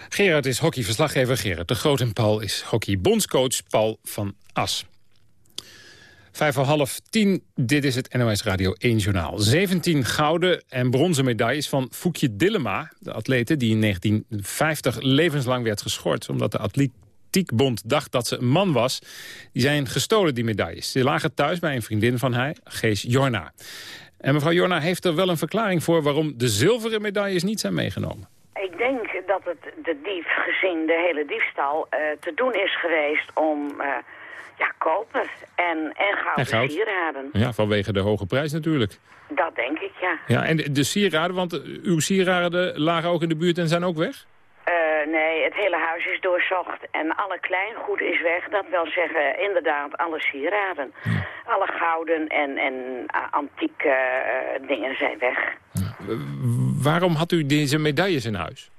Gerard is hockeyverslaggever Gerard de Groot en Paul is hockeybondscoach Paul van As. Vijf voor half tien, dit is het NOS Radio 1 Journaal. 17 gouden en bronzen medailles van Foekje Dillema, de atlete die in 1950 levenslang werd geschort... omdat de Atletiekbond dacht dat ze een man was. Die zijn gestolen, die medailles. Ze lagen thuis bij een vriendin van hij, Gees Jorna. En mevrouw Jorna heeft er wel een verklaring voor... waarom de zilveren medailles niet zijn meegenomen. Ik denk dat het de dief, gezien de hele diefstal, uh, te doen is geweest om... Uh, ja, koper en, en gouden en goud. sieraden. Ja, vanwege de hoge prijs natuurlijk. Dat denk ik, ja. Ja, en de, de sieraden, want uw sieraden lagen ook in de buurt en zijn ook weg? Uh, nee, het hele huis is doorzocht en alle kleingoed is weg. Dat wil zeggen, inderdaad, alle sieraden. Alle gouden en, en uh, antieke uh, dingen zijn weg. waarom had u deze medailles in huis?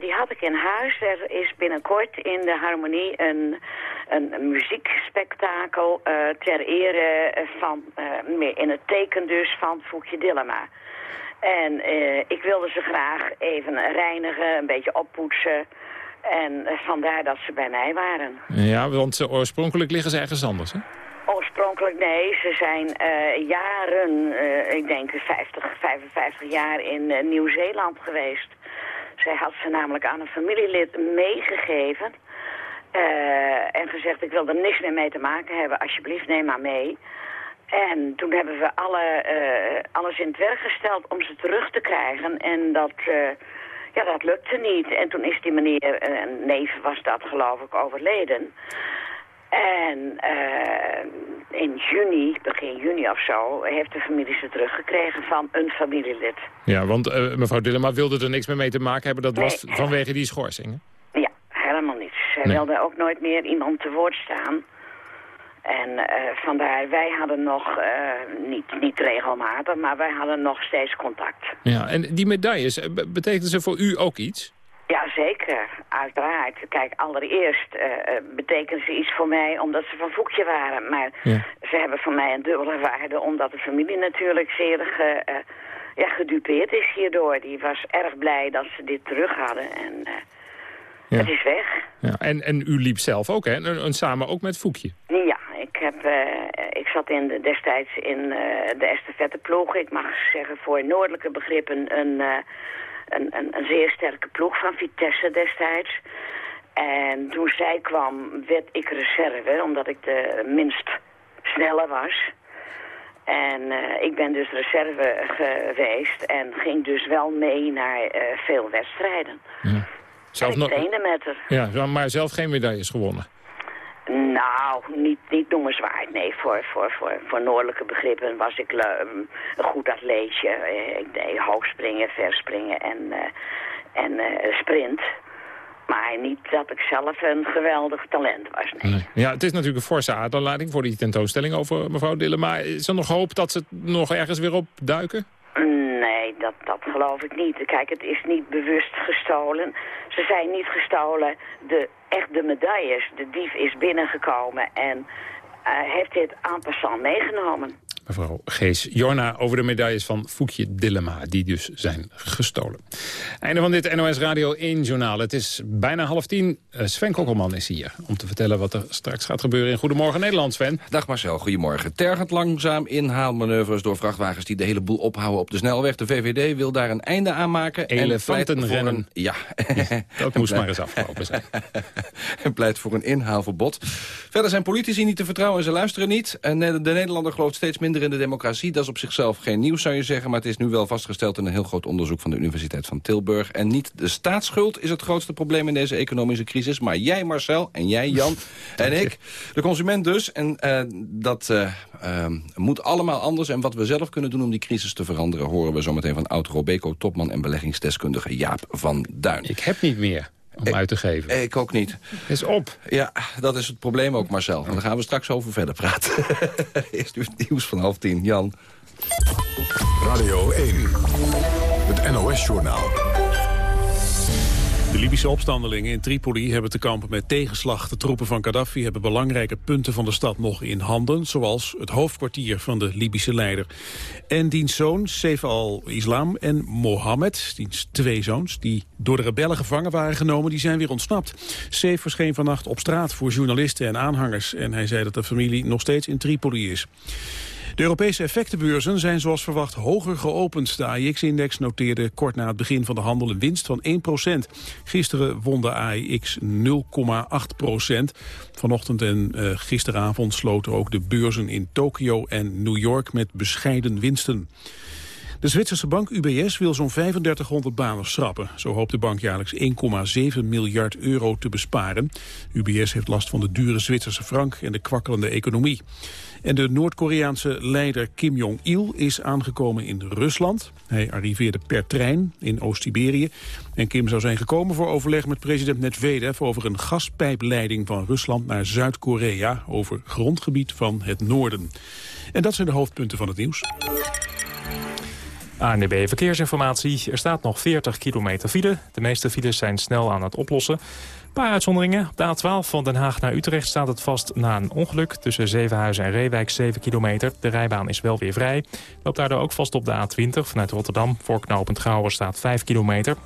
die had ik in huis. Er is binnenkort in de Harmonie een, een muziekspektakel ter ere van, in het teken dus, van Foekje Dillema. En uh, ik wilde ze graag even reinigen, een beetje oppoetsen. En vandaar dat ze bij mij waren. Ja, want uh, oorspronkelijk liggen ze ergens anders, hè? Oorspronkelijk nee, ze zijn jaren, ik denk 50, 55 jaar in Nieuw-Zeeland geweest. Zij had ze namelijk aan een familielid meegegeven. en gezegd, ik wil er niks meer mee te maken hebben, alsjeblieft neem maar mee. En toen hebben we alle, uh, alles in het werk gesteld om ze terug te krijgen. En dat, uh, ja, dat lukte niet. En toen is die meneer, uh, een neef was dat geloof ik, overleden. En in juni, begin juni of zo, heeft de familie ze teruggekregen van een familielid. Ja, want mevrouw Dillema wilde er niks meer mee te maken hebben. Dat was vanwege die schorsing, Ja, helemaal niets. Zij nee. wilde ook nooit meer iemand te woord staan. En uh, vandaar, wij hadden nog, uh, niet, niet regelmatig, maar wij hadden nog steeds contact. Ja, en die medailles, eh, betekenen ze voor u ook iets? Ja, zeker. Uiteraard. Kijk, allereerst uh, betekenen ze iets voor mij omdat ze van Voekje waren. Maar ja. ze hebben voor mij een dubbele waarde omdat de familie natuurlijk zeer ge, uh, ja, gedupeerd is hierdoor. Die was erg blij dat ze dit terug hadden en... Ja. Het is weg. Ja, en, en u liep zelf ook, hè? En, en samen ook met Foekje? Ja, heb, uh, ik zat in de, destijds in uh, de estafette ploeg. Ik mag zeggen voor noordelijke begrippen een, uh, een, een, een, zeer sterke ploeg van Vitesse destijds. En toen zij kwam, werd ik reserve, omdat ik de minst snelle was. En ik ben dus reserve geweest en ging dus wel mee naar veel wedstrijden. Ja. Zelf nog... met haar. Ja, maar zelf geen medailles gewonnen? Nou, niet, niet noemenswaard. Nee, voor, voor, voor, voor noordelijke begrippen was ik um, een goed atleetje. Ik deed hoogspringen, verspringen en, uh, en uh, sprint. Maar niet dat ik zelf een geweldig talent was, nee. nee. Ja, het is natuurlijk een forse aderlating voor die tentoonstelling over mevrouw Dillema. Is er nog hoop dat ze nog ergens weer op duiken? Nee, dat, dat geloof ik niet. Kijk, het is niet bewust gestolen. Ze zijn niet gestolen. De, echt de medailles. De dief is binnengekomen en uh, heeft dit aan passant meegenomen. Mevrouw Gees Jorna over de medailles van Foekje Dillema... die dus zijn gestolen. Einde van dit NOS Radio 1-journaal. Het is bijna half tien. Eh, Sven Kokkelman is hier om te vertellen wat er straks gaat gebeuren in Goedemorgen Nederland, Sven. Dag Marcel, goedemorgen. Tergend langzaam inhaalmanoeuvres door vrachtwagens... die de hele boel ophouden op de snelweg. De VVD wil daar een einde aan maken. Elefantenrennen. Een... Ja. Dat moest maar eens afgelopen zijn. en pleit voor een inhaalverbod. Verder zijn politici niet te vertrouwen en ze luisteren niet. En de Nederlander gelooft steeds minder in de democratie. Dat is op zichzelf geen nieuws, zou je zeggen. Maar het is nu wel vastgesteld in een heel groot onderzoek van de Universiteit van Tilburg. En niet de staatsschuld is het grootste probleem in deze economische crisis. Maar jij, Marcel, en jij, Jan, en ik. De consument dus. En uh, dat uh, uh, moet allemaal anders. En wat we zelf kunnen doen om die crisis te veranderen... horen we zometeen van oud-Robeco, topman en beleggingsdeskundige Jaap van Duin. Ik heb niet meer om uit te geven. Ik ook niet. Is op. Ja, dat is het probleem ook, Marcel. En daar gaan we straks over verder praten. Eerst nu het nieuws van half tien. Jan. Radio 1. Het NOS-journaal. Libische opstandelingen in Tripoli hebben te kampen met tegenslag. De troepen van Gaddafi hebben belangrijke punten van de stad nog in handen... zoals het hoofdkwartier van de Libische leider. En diens zoon, Saif al-Islam en Mohammed, diens twee zoons... die door de rebellen gevangen waren genomen, die zijn weer ontsnapt. Saif verscheen vannacht op straat voor journalisten en aanhangers... en hij zei dat de familie nog steeds in Tripoli is. De Europese effectenbeurzen zijn zoals verwacht hoger geopend. De AIX-index noteerde kort na het begin van de handel een winst van 1% Gisteren won de AIX 0,8% Vanochtend en uh, gisteravond sloten ook de beurzen in Tokio en New York met bescheiden winsten. De Zwitserse bank UBS wil zo'n 3500 banen schrappen. Zo hoopt de bank jaarlijks 1,7 miljard euro te besparen. UBS heeft last van de dure Zwitserse frank en de kwakkelende economie. En de Noord-Koreaanse leider Kim Jong-il is aangekomen in Rusland. Hij arriveerde per trein in Oost-Siberië. En Kim zou zijn gekomen voor overleg met president Medvedev... over een gaspijpleiding van Rusland naar Zuid-Korea... over grondgebied van het noorden. En dat zijn de hoofdpunten van het nieuws. ANDB Verkeersinformatie. Er staat nog 40 kilometer file. De meeste files zijn snel aan het oplossen. Paar uitzonderingen. Op de A12 van Den Haag naar Utrecht staat het vast na een ongeluk. Tussen Zevenhuizen en Reewijk 7 kilometer. De rijbaan is wel weer vrij. Loopt daardoor ook vast op de A20 vanuit Rotterdam. Voor knooppunt Gouwer staat 5 kilometer.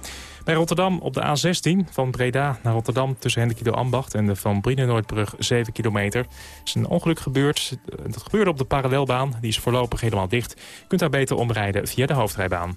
Bij Rotterdam op de A16 van Breda naar Rotterdam tussen Hendekilo Ambacht en de Van Brienenoordbrug 7 kilometer. Er is een ongeluk gebeurd. Het gebeurde op de parallelbaan. Die is voorlopig helemaal dicht. Kunt daar beter omrijden via de hoofdrijbaan.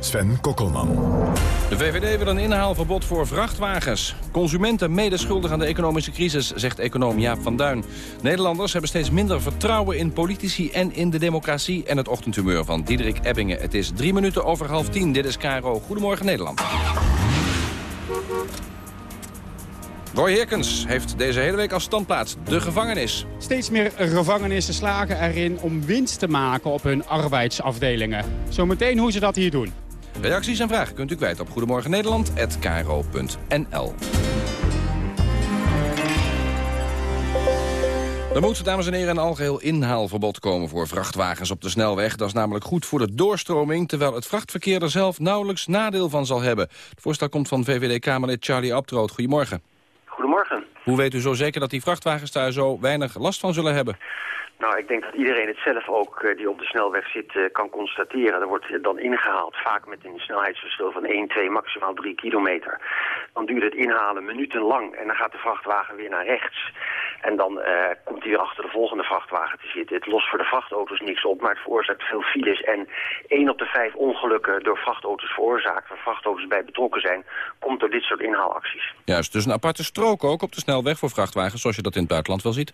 Sven Kokkelman. De VVD wil een inhaalverbod voor vrachtwagens. Consumenten medeschuldig aan de economische crisis, zegt econoom Jaap van Duin. Nederlanders hebben steeds minder vertrouwen in politici en in de democratie. En het ochtendhumeur van Diederik Ebbingen. Het is drie minuten over half tien. Dit is Caro. Goedemorgen Nederland. Roy Herkens heeft deze hele week als standplaats de gevangenis. Steeds meer gevangenissen slagen erin om winst te maken op hun arbeidsafdelingen. Zometeen hoe ze dat hier doen. Reacties en vragen kunt u kwijt op Goedemorgen Nederland@kro.nl. Er moet, dames en heren, een algeheel inhaalverbod komen voor vrachtwagens op de snelweg. Dat is namelijk goed voor de doorstroming, terwijl het vrachtverkeer er zelf nauwelijks nadeel van zal hebben. Het voorstel komt van VVD-Kamerlid Charlie Abtroot. Goedemorgen. Goedemorgen. Hoe weet u zo zeker dat die vrachtwagens daar zo weinig last van zullen hebben? Nou, ik denk dat iedereen het zelf ook, uh, die op de snelweg zit, uh, kan constateren. Er wordt dan ingehaald, vaak met een snelheidsverschil van 1, 2, maximaal 3 kilometer. Dan duurt het inhalen minutenlang en dan gaat de vrachtwagen weer naar rechts. En dan uh, komt hij weer achter de volgende vrachtwagen te zitten. Het lost voor de vrachtauto's niks op, maar het veroorzaakt veel files. En 1 op de 5 ongelukken door vrachtauto's veroorzaakt, waar vrachtauto's bij betrokken zijn, komt door dit soort inhaalacties. Juist, dus een aparte strook ook op de snelweg voor vrachtwagens, zoals je dat in het buitenland wel ziet?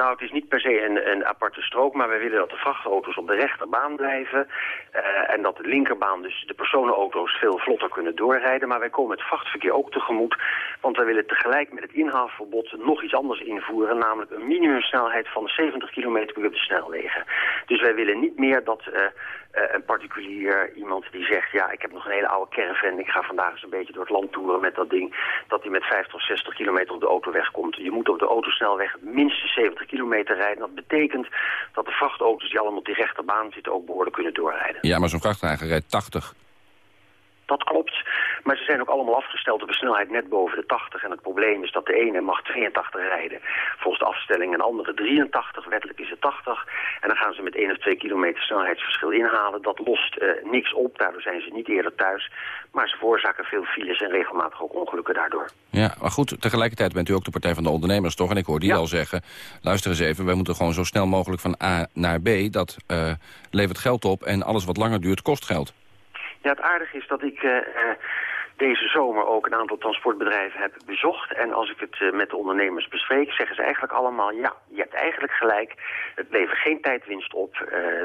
Nou, het is niet per se een, een aparte strook, maar wij willen dat de vrachtauto's op de rechterbaan blijven. eh, en dat de linkerbaan, dus de personenauto's, veel vlotter kunnen doorrijden. Maar wij komen het vrachtverkeer ook tegemoet. Want wij willen tegelijk met het inhaalverbod nog iets anders invoeren. Namelijk een minimumsnelheid van 70 km per uur op de snelwegen. Dus wij willen niet meer dat eh, eh, een particulier, iemand die zegt... ja, ik heb nog een hele oude caravan, ik ga vandaag eens een beetje door het land toeren met dat ding... dat hij met 50 of 60 kilometer op de auto wegkomt. Je moet op de autosnelweg minstens 70 kilometer rijden. Dat betekent dat de vrachtauto's die allemaal op die rechterbaan zitten... ook behoorlijk kunnen doorrijden. Ja, maar zo'n vrachtwagen rijdt 80. Dat klopt. Maar ze zijn ook allemaal afgesteld op een snelheid net boven de 80. En het probleem is dat de ene mag 82 rijden volgens de afstelling en de andere 83. Wettelijk is het 80. En dan gaan ze met 1 of 2 kilometer snelheidsverschil inhalen. Dat lost eh, niks op. Daardoor zijn ze niet eerder thuis. Maar ze veroorzaken veel files en regelmatig ook ongelukken daardoor. Ja, maar goed, tegelijkertijd bent u ook de Partij van de Ondernemers, toch? En ik hoor die al zeggen, luister eens even... wij moeten gewoon zo snel mogelijk van A naar B. Dat eh, levert geld op en alles wat langer duurt kost geld. Ja, het aardige is dat ik eh, eh, deze zomer ook een aantal transportbedrijven heb bezocht. En als ik het eh, met de ondernemers bespreek, zeggen ze eigenlijk allemaal... ja, je hebt eigenlijk gelijk, het levert geen tijdwinst op.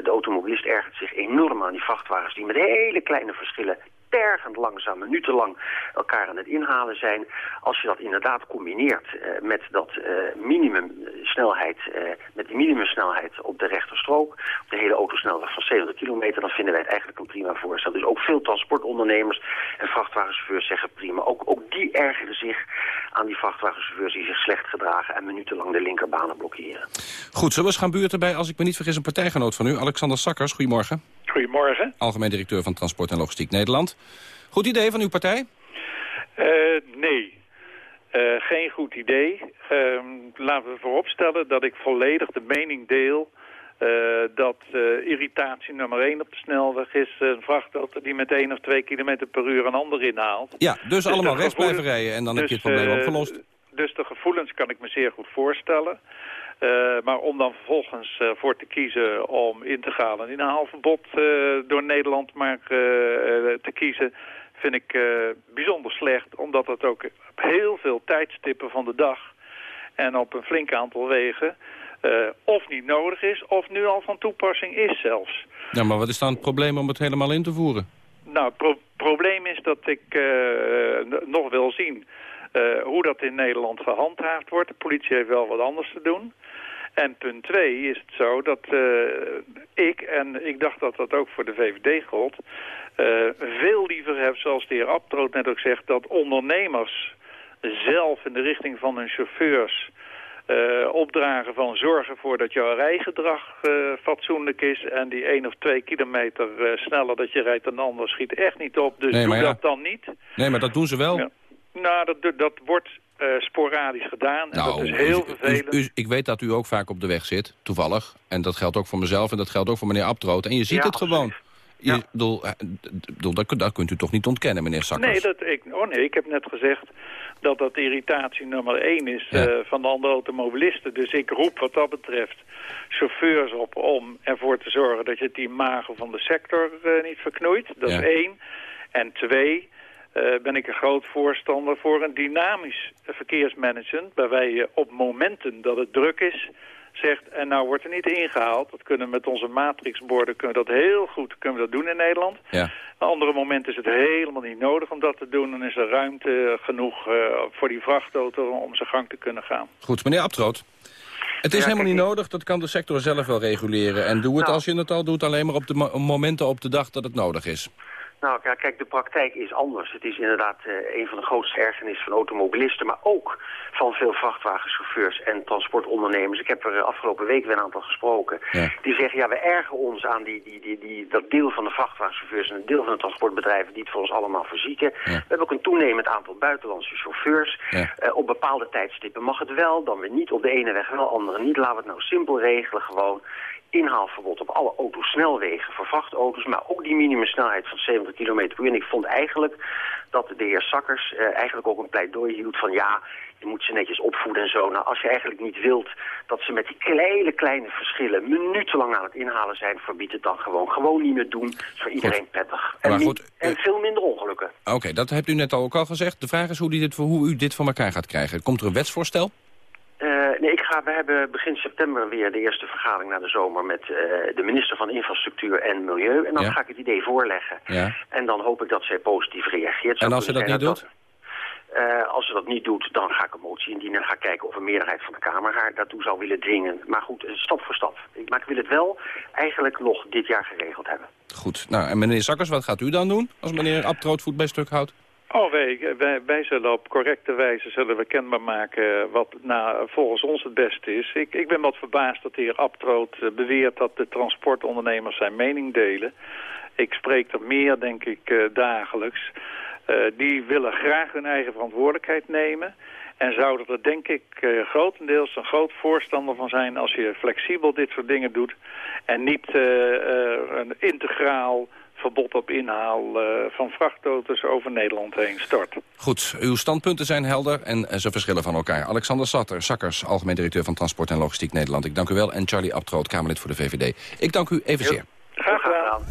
De automobilist ergert zich enorm aan die vrachtwagens... die met hele kleine verschillen tergend langzaam, minutenlang elkaar aan het inhalen zijn. Als je dat inderdaad combineert eh, met dat eh, minimumsnelheid, eh, met die minimumsnelheid op de rechterstrook, op de hele autosnelweg van 70 kilometer, dan vinden wij het eigenlijk een prima voorstel. Dus ook veel transportondernemers en vrachtwagenchauffeurs zeggen prima. Ook, ook die ergeren zich aan die vrachtwagenchauffeurs die zich slecht gedragen en minutenlang de linkerbanen blokkeren. Goed, zullen we eens gaan buurten bij, als ik me niet vergis, een partijgenoot van u, Alexander Sakkers. Goedemorgen. Goedemorgen. Algemeen directeur van Transport en Logistiek Nederland. Goed idee van uw partij? Eh, nee, Eh, geen goed idee. Ehm, laten we vooropstellen dat ik volledig de mening deel... eh, dat irritatie nummer 1 op de snelweg is een vrachtauto die met 1 of 2 kilometer per uur een ander inhaalt. Ja, dus, de allemaal rechts blijven rijden en dan heb je het dus, probleem opgelost. Dus de gevoelens kan ik me zeer goed voorstellen. Eh, maar om dan vervolgens eh, voor te kiezen om in te gaan een inhaalverbod eh, door Nederland maar te kiezen, vind ik bijzonder slecht. Omdat het ook op heel veel tijdstippen van de dag en op een flink aantal wegen of niet nodig is of nu al van toepassing is zelfs. Ja, maar wat is dan het probleem om het helemaal in te voeren? Nou, het pro- probleem is dat ik nog wil zien eh, hoe dat in Nederland gehandhaafd wordt. De politie heeft wel wat anders te doen. En punt twee is het zo dat eh, ik, en ik dacht dat dat ook voor de VVD gold... eh, veel liever heb, zoals de heer Abtroot net ook zegt... dat ondernemers zelf in de richting van hun chauffeurs... opdragen van zorg ervoor dat jouw rijgedrag fatsoenlijk is... en die één of twee kilometer sneller dat je rijdt dan de ander schiet echt niet op. Dus Nee, doe ja. dat dan niet. Nee, maar dat doen ze wel. Ja. Nou, dat, dat- wordt eh, sporadisch gedaan en dat is heel Nou, u- vervelend. u- ik weet dat u ook vaak op de weg zit, toevallig. En dat geldt ook voor mezelf en dat geldt ook voor meneer Abtroot. En je ziet Ja, het gewoon. Je, bedoel, eh, d- bedoel, dat, kun- dat kunt u toch niet ontkennen, meneer Sakkers? Nee, dat, ik, oh nee, ik heb net gezegd dat dat irritatie nummer één is Ja. eh, van de andere automobilisten. Dus ik roep wat dat betreft chauffeurs op om ervoor te zorgen dat je het imago van de sector niet verknoeit. Dat Ja. is één. En twee, eh, ben ik een groot voorstander voor een dynamisch verkeersmanagement... waarbij je op momenten dat het druk is zegt... en nou wordt er niet ingehaald. Dat kunnen we met onze matrixborden kunnen we dat heel goed kunnen we dat doen in Nederland. Ja. Op andere momenten is het helemaal niet nodig om dat te doen. Dan is er ruimte genoeg eh, voor die vrachtauto om zijn gang te kunnen gaan. Goed, meneer Abtroot. Het is Ja, helemaal niet nodig, dat kan de sector zelf wel reguleren. En doe het Nou. als je het al doet, alleen maar op de mo- momenten op de dag dat het nodig is. Nou, ja, kijk, de praktijk is anders. Het is inderdaad eh, een van de grootste ergernissen van automobilisten, maar ook van veel vrachtwagenchauffeurs en transportondernemers. Ik heb er eh, afgelopen week weer een aantal gesproken. Die zeggen, ja, we ergeren ons aan die, die, die, die, dat deel van de vrachtwagenchauffeurs en een deel van de transportbedrijven die het voor ons allemaal verzieken. We hebben ook een toenemend aantal buitenlandse chauffeurs. Ja. Eh, op bepaalde tijdstippen mag het wel, dan weer niet. Op de ene weg wel, andere niet. Laten we het nou simpel regelen gewoon inhaalverbod op alle autosnelwegen voor vrachtauto's, maar ook die minimumsnelheid van 70 km per uur. En ik vond eigenlijk dat de heer Sakkers eh, eigenlijk ook een pleidooi hield van ja, je moet ze netjes opvoeden en zo. Nou, als je eigenlijk niet wilt dat ze met die kleine, kleine verschillen minutenlang aan het inhalen zijn, verbied het dan gewoon. Gewoon niet meer doen. is voor iedereen prettig. En, Maar niet- goed, en veel minder ongelukken. Oké, dat hebt u net al ook al gezegd. De vraag is hoe, die dit, hoe u dit voor elkaar gaat krijgen. Komt er een wetsvoorstel? Eh, nee, ik ga, we hebben begin september weer de eerste vergadering na de zomer met eh, de minister van Infrastructuur en Milieu. En dan Ja. ga ik het idee voorleggen. Ja. En dan hoop ik dat zij positief reageert. En als ze dat niet doet? Eh, als ze dat niet doet, dan ga ik een motie indienen en ga kijken of een meerderheid van de Kamer haar daartoe zou willen dwingen. Maar goed, stap voor stap. Ik- Maar ik wil het wel eigenlijk nog dit jaar geregeld hebben. Goed. Nou, en meneer Sakkers, wat gaat u dan doen als meneer Abtroot voet bij stuk houdt? Oh, wij, wij, zullen op correcte wijze zullen we kenbaar maken wat nou, volgens ons het beste is. Ik, ik ben wat verbaasd dat de heer Abtroot eh, beweert dat de transportondernemers zijn mening delen. Ik spreek er meer, denk ik, eh, dagelijks. Eh, die willen graag hun eigen verantwoordelijkheid nemen. En zouden er, denk ik, grotendeels een groot voorstander van zijn... als je flexibel dit soort dingen doet... en niet een integraal verbod op inhaal eh, van vrachtauto's over Nederland heen stort. Goed, uw standpunten zijn helder en eh, ze verschillen van elkaar. Alexander Satter, Sakkers, algemeen directeur van Transport en Logistiek Nederland. Ik dank u wel. En Charlie Abtroot, Kamerlid voor de VVD. Ik dank u evenzeer. Graag gedaan.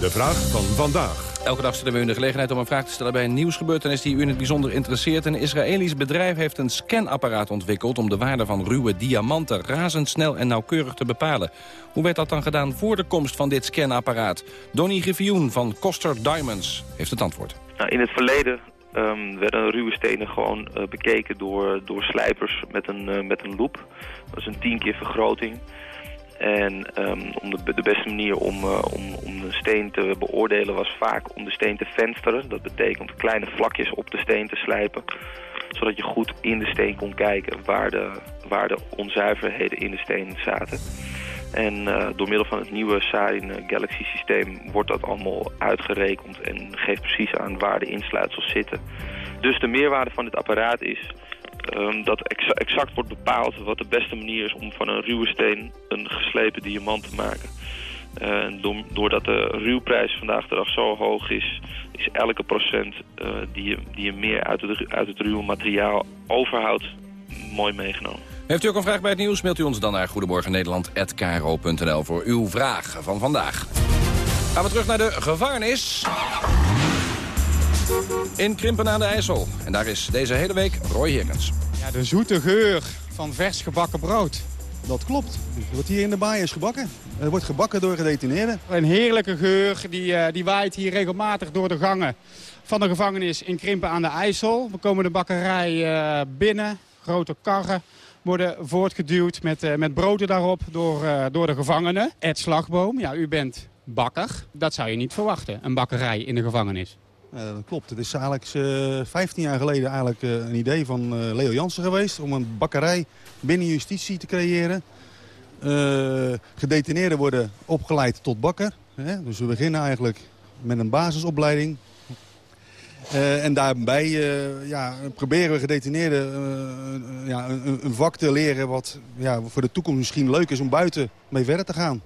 De vraag van vandaag. Elke dag stellen we u de gelegenheid om een vraag te stellen bij een nieuwsgebeurtenis die u in het bijzonder interesseert. Een Israëlisch bedrijf heeft een scanapparaat ontwikkeld om de waarde van ruwe diamanten razendsnel en nauwkeurig te bepalen. Hoe werd dat dan gedaan voor de komst van dit scanapparaat? Donny Griffioen van Koster Diamonds heeft het antwoord. Nou, in het verleden ehm, werden ruwe stenen gewoon eh, bekeken door, door slijpers met een, eh, met een loop. Dat is een tien keer vergroting. En ehm, om de, de beste manier om, eh, om, om een steen te beoordelen was vaak om de steen te vensteren. Dat betekent kleine vlakjes op de steen te slijpen. Zodat je goed in de steen kon kijken waar de, waar de onzuiverheden in de steen zaten. En eh, door middel van het nieuwe Sarin eh, Galaxy systeem wordt dat allemaal uitgerekend en geeft precies aan waar de insluitsels zitten. Dus de meerwaarde van dit apparaat is ehm, dat exa- exact wordt bepaald wat de beste manier is om van een ruwe steen een geslepen diamant te maken. Eh, En door- doordat de ruwprijs vandaag de dag zo hoog is, is elke procent eh, die, je, die je meer uit het, uit het ruwe materiaal overhoudt, mooi meegenomen. Heeft u ook een vraag bij het nieuws, mailt u ons dan naar goedemorgennederland.kro.nl voor uw vraag van vandaag. Gaan we terug naar de gevangenis. In Krimpen aan de IJssel. En daar is deze hele week Roy Herkens. Ja, de zoete geur van vers gebakken brood. Dat klopt. Het wordt hier in de baai is gebakken. Het wordt gebakken door gedetineerden. Een heerlijke geur, die, eh, die waait hier regelmatig door de gangen van de gevangenis in Krimpen aan de IJssel. We komen de bakkerij eh, binnen, grote karren worden voortgeduwd met, eh, met broden daarop door, eh, door de gevangenen. Ed Slagboom, ja, u bent bakker. Dat zou je niet verwachten, een bakkerij in de gevangenis. Ja, dat klopt. Het is eigenlijk eh 15 jaar geleden eigenlijk, eh, een idee van eh, Leo Jansen geweest... om een bakkerij binnen justitie te creëren. Eh, gedetineerden worden opgeleid tot bakker. Dus we beginnen eigenlijk met een basisopleiding. Eh, en daarbij eh, ja, proberen we gedetineerden eh, ja, een, een vak te leren... wat ja, voor de toekomst misschien leuk is om buiten mee verder te gaan.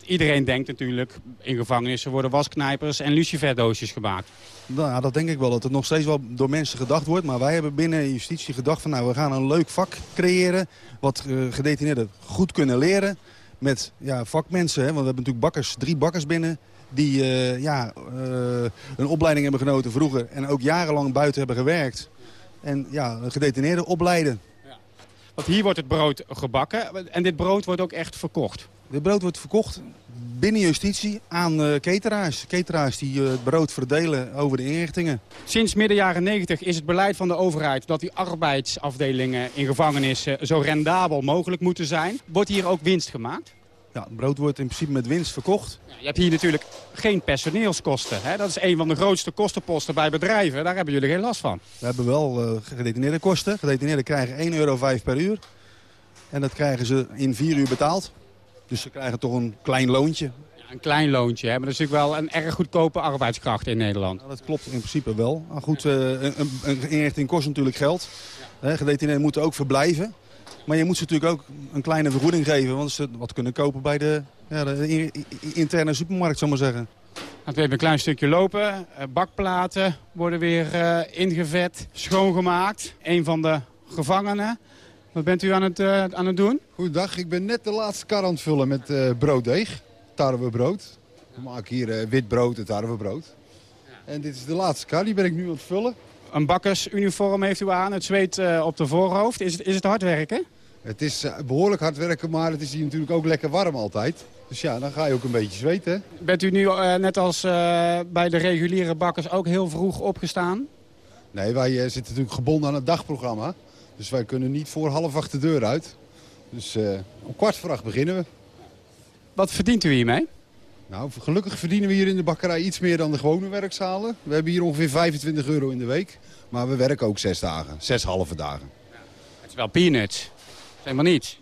Want iedereen denkt natuurlijk, in gevangenissen worden wasknijpers en luciferdoosjes gemaakt. Nou, dat denk ik wel, dat het nog steeds wel door mensen gedacht wordt. Maar wij hebben binnen justitie gedacht van nou, we gaan een leuk vak creëren... wat eh, gedetineerden goed kunnen leren met ja, vakmensen. Hè? Want we hebben natuurlijk bakkers, drie bakkers binnen... die eh, ja, eh, een opleiding hebben genoten vroeger... en ook jarenlang buiten hebben gewerkt. En ja, gedetineerden opleiden. Want hier wordt het brood gebakken en dit brood wordt ook echt verkocht. Dit brood wordt verkocht binnen justitie aan eh cateraars. Cateraars die eh, het brood verdelen over de inrichtingen. Sinds midden jaren 90 is het beleid van de overheid dat die arbeidsafdelingen in gevangenissen zo rendabel mogelijk moeten zijn. Wordt hier ook winst gemaakt? Ja, het brood wordt in principe met winst verkocht. Je hebt hier natuurlijk geen personeelskosten. Hè? Dat is een van de grootste kostenposten bij bedrijven. Daar hebben jullie geen last van. We hebben wel eh gedetineerde kosten. Gedetineerden krijgen 1,05 euro per uur. En dat krijgen ze in vier uur betaald. Dus ze krijgen toch een klein loontje. Ja, een klein loontje, hè? maar dat is natuurlijk wel een erg goedkope arbeidskracht in Nederland. Nou, dat klopt in principe wel. Maar goed, eh, een, een, inrichting kost natuurlijk geld. Hè, gedetineerden moeten ook verblijven. Maar je moet ze natuurlijk ook een kleine vergoeding geven. Want ze wat kunnen kopen bij de, ja, de interne supermarkt, ik maar zeggen. Laten we even een klein stukje lopen. Eh, bakplaten worden weer eh, ingevet, schoongemaakt. Een van de gevangenen. Wat bent u aan het, eh, aan het doen? Goedendag, ik ben net de laatste kar aan het vullen met eh, brooddeeg. Tarwebrood. We maken hier eh, wit brood en tarwebrood. En dit is de laatste kar, die ben ik nu aan het vullen. Een bakkersuniform heeft u aan, het zweet op de voorhoofd. Is het, is het hard werken? Het is eh, behoorlijk hard werken, maar het is hier natuurlijk ook lekker warm altijd. Dus ja, dan ga je ook een beetje zweten. Bent u nu net als bij de reguliere bakkers ook heel vroeg opgestaan? Nee, wij zitten natuurlijk gebonden aan het dagprogramma. Dus wij kunnen niet voor half acht de deur uit. Dus eh, om kwart voor acht beginnen we. Wat verdient u hiermee? Nou, gelukkig verdienen we hier in de bakkerij iets meer dan de gewone werkzalen. We hebben hier ongeveer 25 euro in de week. Maar we werken ook zes dagen, zes halve dagen. Het is wel peanuts. Helemaal niets.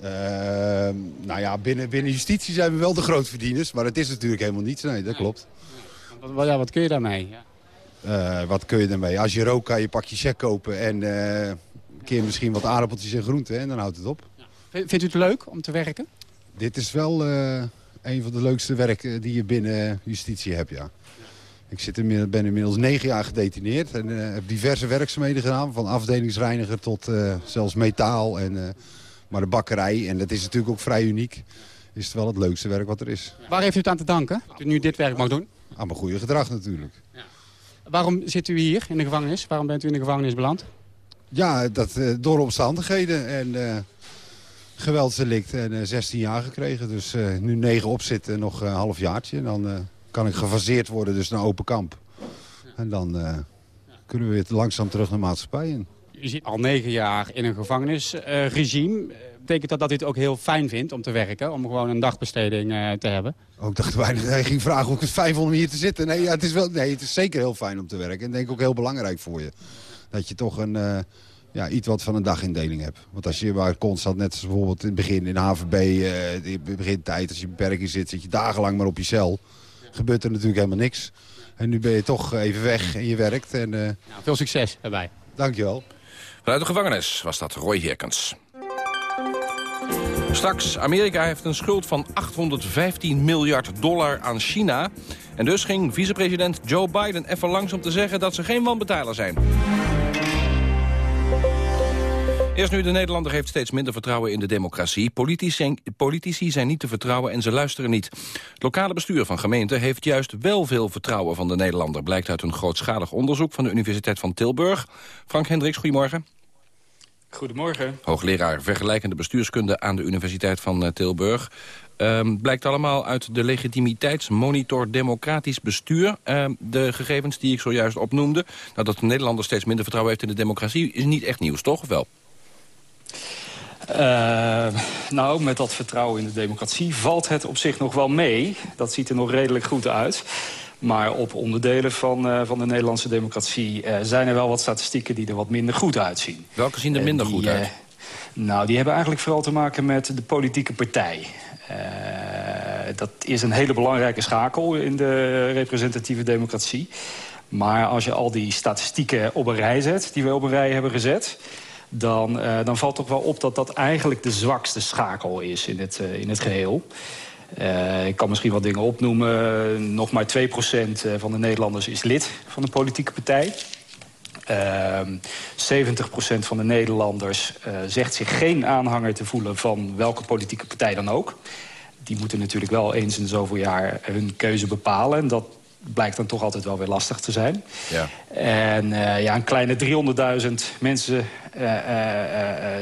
Ehm, nou ja, binnen, binnen justitie zijn we wel de grootverdieners. Maar het is natuurlijk helemaal niets. Nee, dat klopt. Wat, ja, wat kun je daarmee? Ja. Eh, wat kun je ermee? Als je rookt kan je pak je check kopen en eh, keer misschien wat aardappeltjes en groenten. En dan houdt het op. Vindt u het leuk om te werken? Dit is wel eh, een van de leukste werken die je binnen justitie hebt, ja. Ik zit inmiddels, ben inmiddels negen jaar gedetineerd en eh, heb diverse werkzaamheden gedaan. Van afdelingsreiniger tot eh, zelfs metaal. En, maar de bakkerij, en dat is natuurlijk ook vrij uniek, is het wel het leukste werk wat er is. Waar heeft u het aan te danken, dat u nu dit werk mag doen? Aan mijn goede gedrag natuurlijk. Waarom zit u hier in de gevangenis? Waarom bent u in de gevangenis beland? Ja, dat, eh, door omstandigheden en eh geweldsdelict en eh, 16 jaar gekregen. Dus eh, nu 9 opzitten, nog een half jaartje. En dan eh, kan ik gefaseerd worden, dus naar open kamp. En dan eh, kunnen we weer langzaam terug naar maatschappij in. U zit al negen jaar in een gevangenisregime. Betekent dat dat u het ook heel fijn vindt om te werken? Om gewoon een dagbesteding eh, te hebben? Ook dacht wij, hij ging vragen of ik het fijn vond om hier te zitten. Nee, ja, het, is wel, nee, het is zeker heel fijn om te werken. En denk ik ook heel belangrijk voor je. Dat je toch een, eh, ja, iets wat van een dagindeling hebt. Want als je maar constant, net zoals bijvoorbeeld in het begin in HVB, eh in de begintijd, als je beperking zit, zit je dagenlang maar op je cel. Gebeurt er natuurlijk helemaal niks. En nu ben je toch even weg en je werkt. En, eh, Nou, veel succes daarbij. Dankjewel. Vanuit de gevangenis was dat Roy Herkens. Straks, Amerika heeft een schuld van 815 miljard dollar aan China. En dus ging vicepresident Joe Biden even langs om te zeggen dat ze geen wanbetaler zijn. Eerst nu, de Nederlander heeft steeds minder vertrouwen in de democratie. Politici zijn, politici zijn niet te vertrouwen en ze luisteren niet. Het lokale bestuur van gemeenten heeft juist wel veel vertrouwen van de Nederlander... blijkt uit een grootschalig onderzoek van de Universiteit van Tilburg. Frank Hendricks, goedemorgen. Goedemorgen. Hoogleraar vergelijkende bestuurskunde aan de Universiteit van eh, Tilburg. Ehm, blijkt allemaal uit de legitimiteitsmonitor democratisch bestuur. Ehm, de gegevens die ik zojuist opnoemde. Nou, dat de Nederlander steeds minder vertrouwen heeft in de democratie... is niet echt nieuws, toch? Of wel? Uh, nou, met dat vertrouwen in de democratie valt het op zich nog wel mee. Dat ziet er nog redelijk goed uit. Maar op onderdelen van, uh, van de Nederlandse democratie... Uh, zijn er wel wat statistieken die er wat minder goed uitzien. Welke zien er minder die, goed uit? nou, die hebben eigenlijk vooral te maken met de politieke partij. dat is een hele belangrijke schakel in de representatieve democratie. Maar als je al die statistieken op een rij zet, die we op een rij hebben gezet dan, uh, dan valt toch wel op dat dat eigenlijk de zwakste schakel is in het, uh, in het geheel. Uh, ik kan misschien wat dingen opnoemen. Nog maar 2% van de Nederlanders is lid van een politieke partij. 70% van de Nederlanders zegt zich geen aanhanger te voelen... van welke politieke partij dan ook. Die moeten natuurlijk wel eens in zoveel jaar hun keuze bepalen. En dat blijkt dan toch altijd wel weer lastig te zijn. Ja. En uh, ja, een kleine 300.000 mensen uh, uh,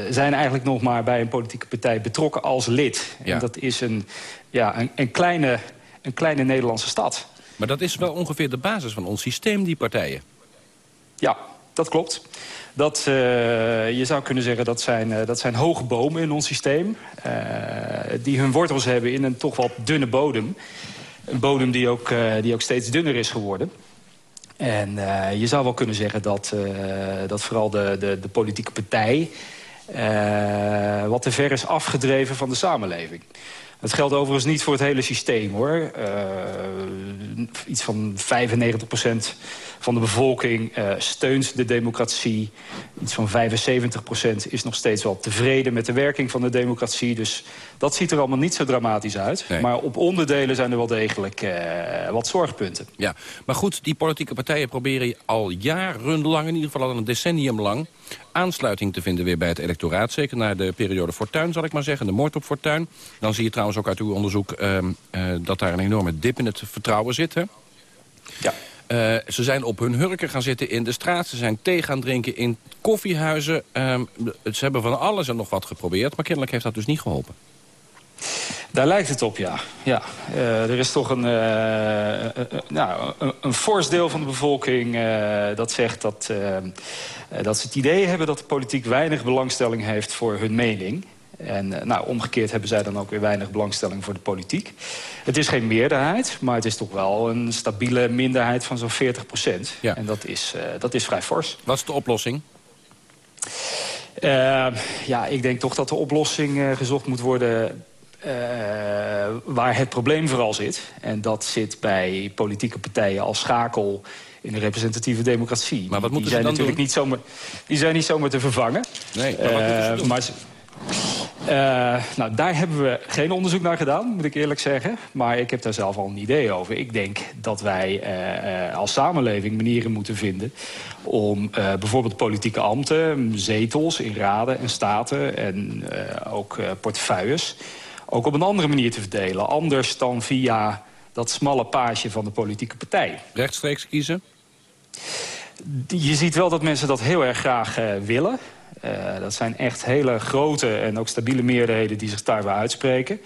zijn eigenlijk nog maar bij een politieke partij betrokken als lid. Ja. En dat is een, ja, een, een, kleine, een kleine Nederlandse stad. Maar dat is wel ongeveer de basis van ons systeem, die partijen. Ja, dat klopt. Dat, je zou kunnen zeggen dat zijn, dat zijn hoge bomen in ons systeem. die hun wortels hebben in een toch wat dunne bodem. Een bodem die ook, uh, die ook steeds dunner is geworden. En uh, je zou wel kunnen zeggen dat, uh, dat vooral de, de, de politieke partij... wat te ver is afgedreven van de samenleving. Dat geldt overigens niet voor het hele systeem, hoor. iets van 95 van de bevolking steunt de democratie. Iets van 75% is nog steeds wel tevreden met de werking van de democratie. Dus dat ziet er allemaal niet zo dramatisch uit. Nee. Maar op onderdelen zijn er wel degelijk uh, wat zorgpunten. Ja, maar goed, die politieke partijen proberen al jarenlang, in ieder geval al een decennium lang... aansluiting te vinden weer bij het electoraat. Zeker naar de periode Fortuyn, zal ik maar zeggen, de moord op Fortuyn. Dan zie je trouwens ook uit uw onderzoek uh, uh, dat daar een enorme dip in het vertrouwen zit, hè? Ja. Eh, ze zijn op hun hurken gaan zitten in de straat. Ze zijn thee gaan drinken in koffiehuizen. Ehm, ze hebben van alles en nog wat geprobeerd. Maar kennelijk heeft dat dus niet geholpen. Daar lijkt het op, ja. ja. Uh, er is toch een, uh, nou, een, een, fors deel van de bevolking dat zegt dat, dat ze het idee hebben... dat de politiek weinig belangstelling heeft voor hun mening. En nou, omgekeerd hebben zij dan ook weer weinig belangstelling voor de politiek. Het is geen meerderheid, maar het is toch wel een stabiele minderheid van zo'n 40 procent. Ja. En dat is, dat is vrij fors. Wat is de oplossing? ja, ik denk toch dat de oplossing gezocht moet worden uh, waar het probleem vooral zit. En dat zit bij politieke partijen als schakel in de representatieve democratie. Maar wat moeten die zijn ze dan natuurlijk doen? Niet zomaar, die zijn niet zomaar te vervangen. Nee, maar wat ze maar eh, nou, daar hebben we geen onderzoek naar gedaan, moet ik eerlijk zeggen. Maar ik heb daar zelf al een idee over. Ik denk dat wij eh, eh, als samenleving manieren moeten vinden... om bijvoorbeeld politieke ambten, zetels in raden en staten... en ook portefeuilles, ook op een andere manier te verdelen. Anders dan via dat smalle paasje van de politieke partij. Rechtstreeks kiezen? Je ziet wel dat mensen dat heel erg graag willen. Eh, dat zijn echt hele grote en ook stabiele meerderheden die zich daarbij uitspreken.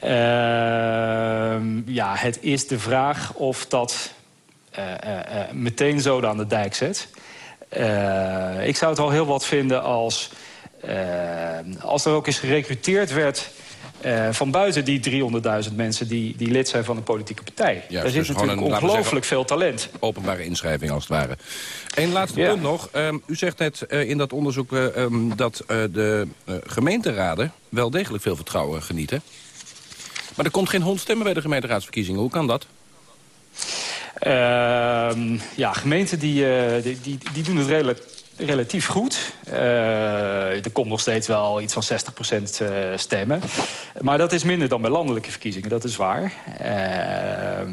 Ehm, ja, het is de vraag of dat eh, eh, meteen zoden aan de dijk zet. Ik zou het al heel wat vinden als, als er ook eens gerecruiteerd werd... eh, van buiten die 300.000 mensen die, die lid zijn van een politieke partij. Juist, Daar dus zit natuurlijk ongelooflijk veel talent. Openbare inschrijving als het ware. Eén laatste Ja. punt nog. Ehm, u zegt net eh, in dat onderzoek eh, ehm, dat de gemeenteraden wel degelijk veel vertrouwen genieten. Maar er komt geen hond stemmen bij de gemeenteraadsverkiezingen. Hoe kan dat? Ehm, ja, gemeenten die, die, die, die doen het rela- relatief goed. Eh, er komt nog steeds wel iets van 60% eh, stemmen. Maar dat is minder dan bij landelijke verkiezingen, dat is waar. Ehm,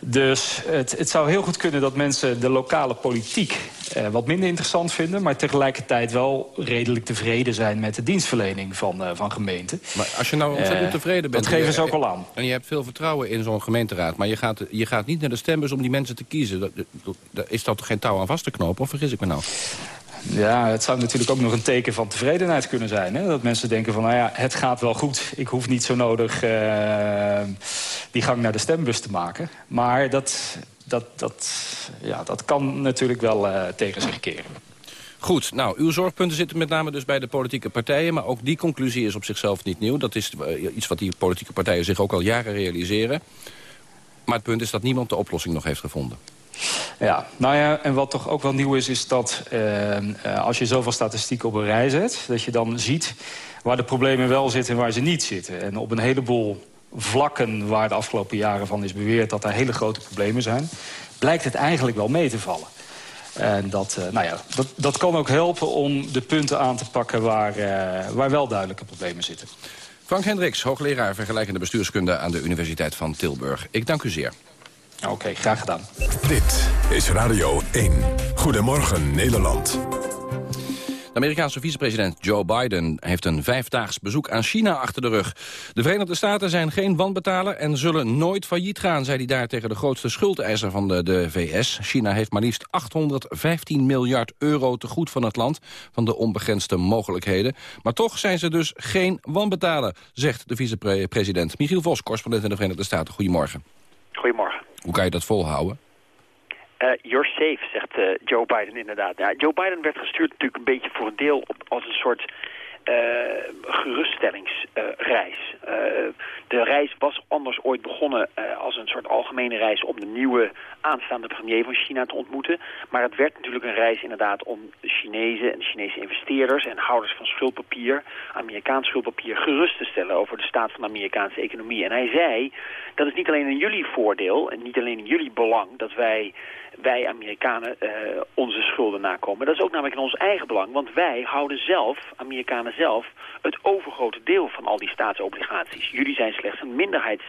dus het, het zou heel goed kunnen dat mensen de lokale politiek eh, wat minder interessant vinden... maar tegelijkertijd wel redelijk tevreden zijn met de dienstverlening van, eh, van gemeenten. Maar als je nou ontzettend Eh, tevreden bent... Dat geven ze ook al aan. En je hebt veel vertrouwen in zo'n gemeenteraad... maar je gaat, je gaat niet naar de stembus om die mensen te kiezen. Dat, dat- is dat toch geen touw aan vast te knopen? Of vergis ik me nou? Ja, het zou natuurlijk ook nog een teken van tevredenheid kunnen zijn. Hè? Dat mensen denken van, nou ja, het gaat wel goed. Ik hoef niet zo nodig eh, die gang naar de stembus te maken. Maar dat, dat, dat, ja, dat kan natuurlijk wel eh, tegen zich keren. Goed, nou, uw zorgpunten zitten met name dus bij de politieke partijen... maar ook die conclusie is op zichzelf niet nieuw. Dat is eh, iets wat die politieke partijen zich ook al jaren realiseren. Maar het punt is dat niemand de oplossing nog heeft gevonden. Ja, nou ja, en wat toch ook wel nieuw is, is dat eh, eh, als je zoveel statistieken op een rij zet... dat je dan ziet waar de problemen wel zitten en waar ze niet zitten. En op een heleboel vlakken waar de afgelopen jaren van is beweerd... dat er hele grote problemen zijn, blijkt het eigenlijk wel mee te vallen. En dat, eh, nou ja, dat, dat kan ook helpen om de punten aan te pakken waar, waar wel duidelijke problemen zitten. Frank Hendricks, hoogleraar vergelijkende bestuurskunde... aan de Universiteit van Tilburg. Ik dank u zeer. Oké, graag gedaan. Dit is Radio 1. Goedemorgen Nederland. De Amerikaanse vicepresident Joe Biden heeft een vijfdaags bezoek aan China achter de rug. De Verenigde Staten zijn geen wanbetaler en zullen nooit failliet gaan, zei hij daar tegen de grootste schuldeiser van de, de VS. China heeft maar liefst 815 miljard euro te goed van het land, van de onbegrensde mogelijkheden. Maar toch zijn ze dus geen wanbetaler, zegt de vicepresident Michiel Vos, correspondent in de Verenigde Staten. Goedemorgen. Goedemorgen. Hoe kan je dat volhouden? Eh, you're safe, zegt eh, Joe Biden inderdaad. Ja, Joe Biden werd gestuurd natuurlijk een beetje voor een deel op, als een soort geruststellingsreis. Eh, de reis was anders ooit begonnen eh, als een soort algemene reis om de nieuwe aanstaande premier van China te ontmoeten. Maar het werd natuurlijk een reis inderdaad om de Chinezen en de Chinese investeerders en houders van schuldpapier, Amerikaans schuldpapier, gerust te stellen over de staat van de Amerikaanse economie. En hij zei, dat is niet alleen in jullie voordeel en niet alleen in jullie belang dat wij wij Amerikanen eh, onze schulden nakomen. Dat is ook namelijk in ons eigen belang, want wij houden zelf, Amerikanen zelf, het overgrote deel van al die staatsobligaties. Jullie zijn slechts een minderheids...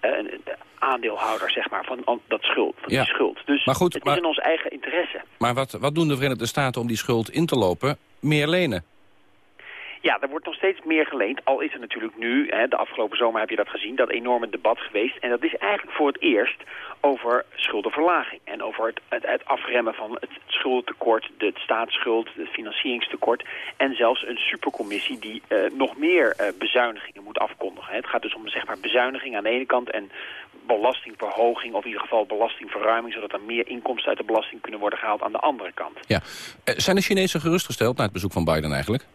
eh, aandeelhouder, zeg maar, van dat schuld, van Ja. die schuld. Dus Maar goed, het maar- is in ons eigen interesse. Maar wat, wat doen de Verenigde Staten om die schuld in te lopen? Meer lenen. Ja, er wordt nog steeds meer geleend. Al is er natuurlijk nu, hè, de afgelopen zomer heb je dat gezien, dat enorme debat geweest. En dat is eigenlijk voor het eerst over schuldenverlaging. En over het, het, afremmen van het schuldentekort, de staatsschuld, het financieringstekort. En zelfs een supercommissie die uh, nog meer uh, bezuinigingen moet afkondigen. Het gaat dus om zeg maar bezuiniging aan de ene kant en belastingverhoging of in ieder geval belastingverruiming... zodat er meer inkomsten uit de belasting kunnen worden gehaald aan de andere kant. Ja. Uh, zijn de Chinezen gerustgesteld na het bezoek van Biden eigenlijk?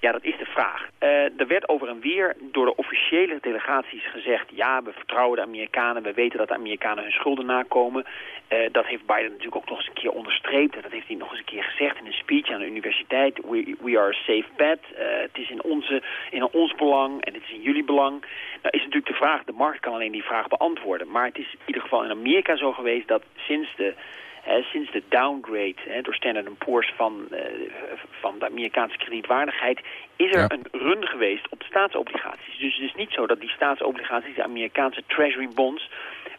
Ja, dat is de vraag. Uh, er werd over en weer door de officiële delegaties gezegd... ja, we vertrouwen de Amerikanen, we weten dat de Amerikanen hun schulden nakomen. Uh, dat heeft Biden natuurlijk ook nog eens een keer onderstreept. Dat heeft hij nog eens een keer gezegd in een speech aan de universiteit. We, we are a safe bet. Uh, het is in, onze, in ons belang en het is in jullie belang. Nou is natuurlijk de vraag, de markt kan alleen die vraag beantwoorden. Maar het is in ieder geval in Amerika zo geweest dat sinds de... Uh, sinds de downgrade door Standard Poor's van, uh, van de Amerikaanse kredietwaardigheid... is er ja. een run geweest op staatsobligaties. Dus het is niet zo dat die staatsobligaties, de Amerikaanse treasury bonds...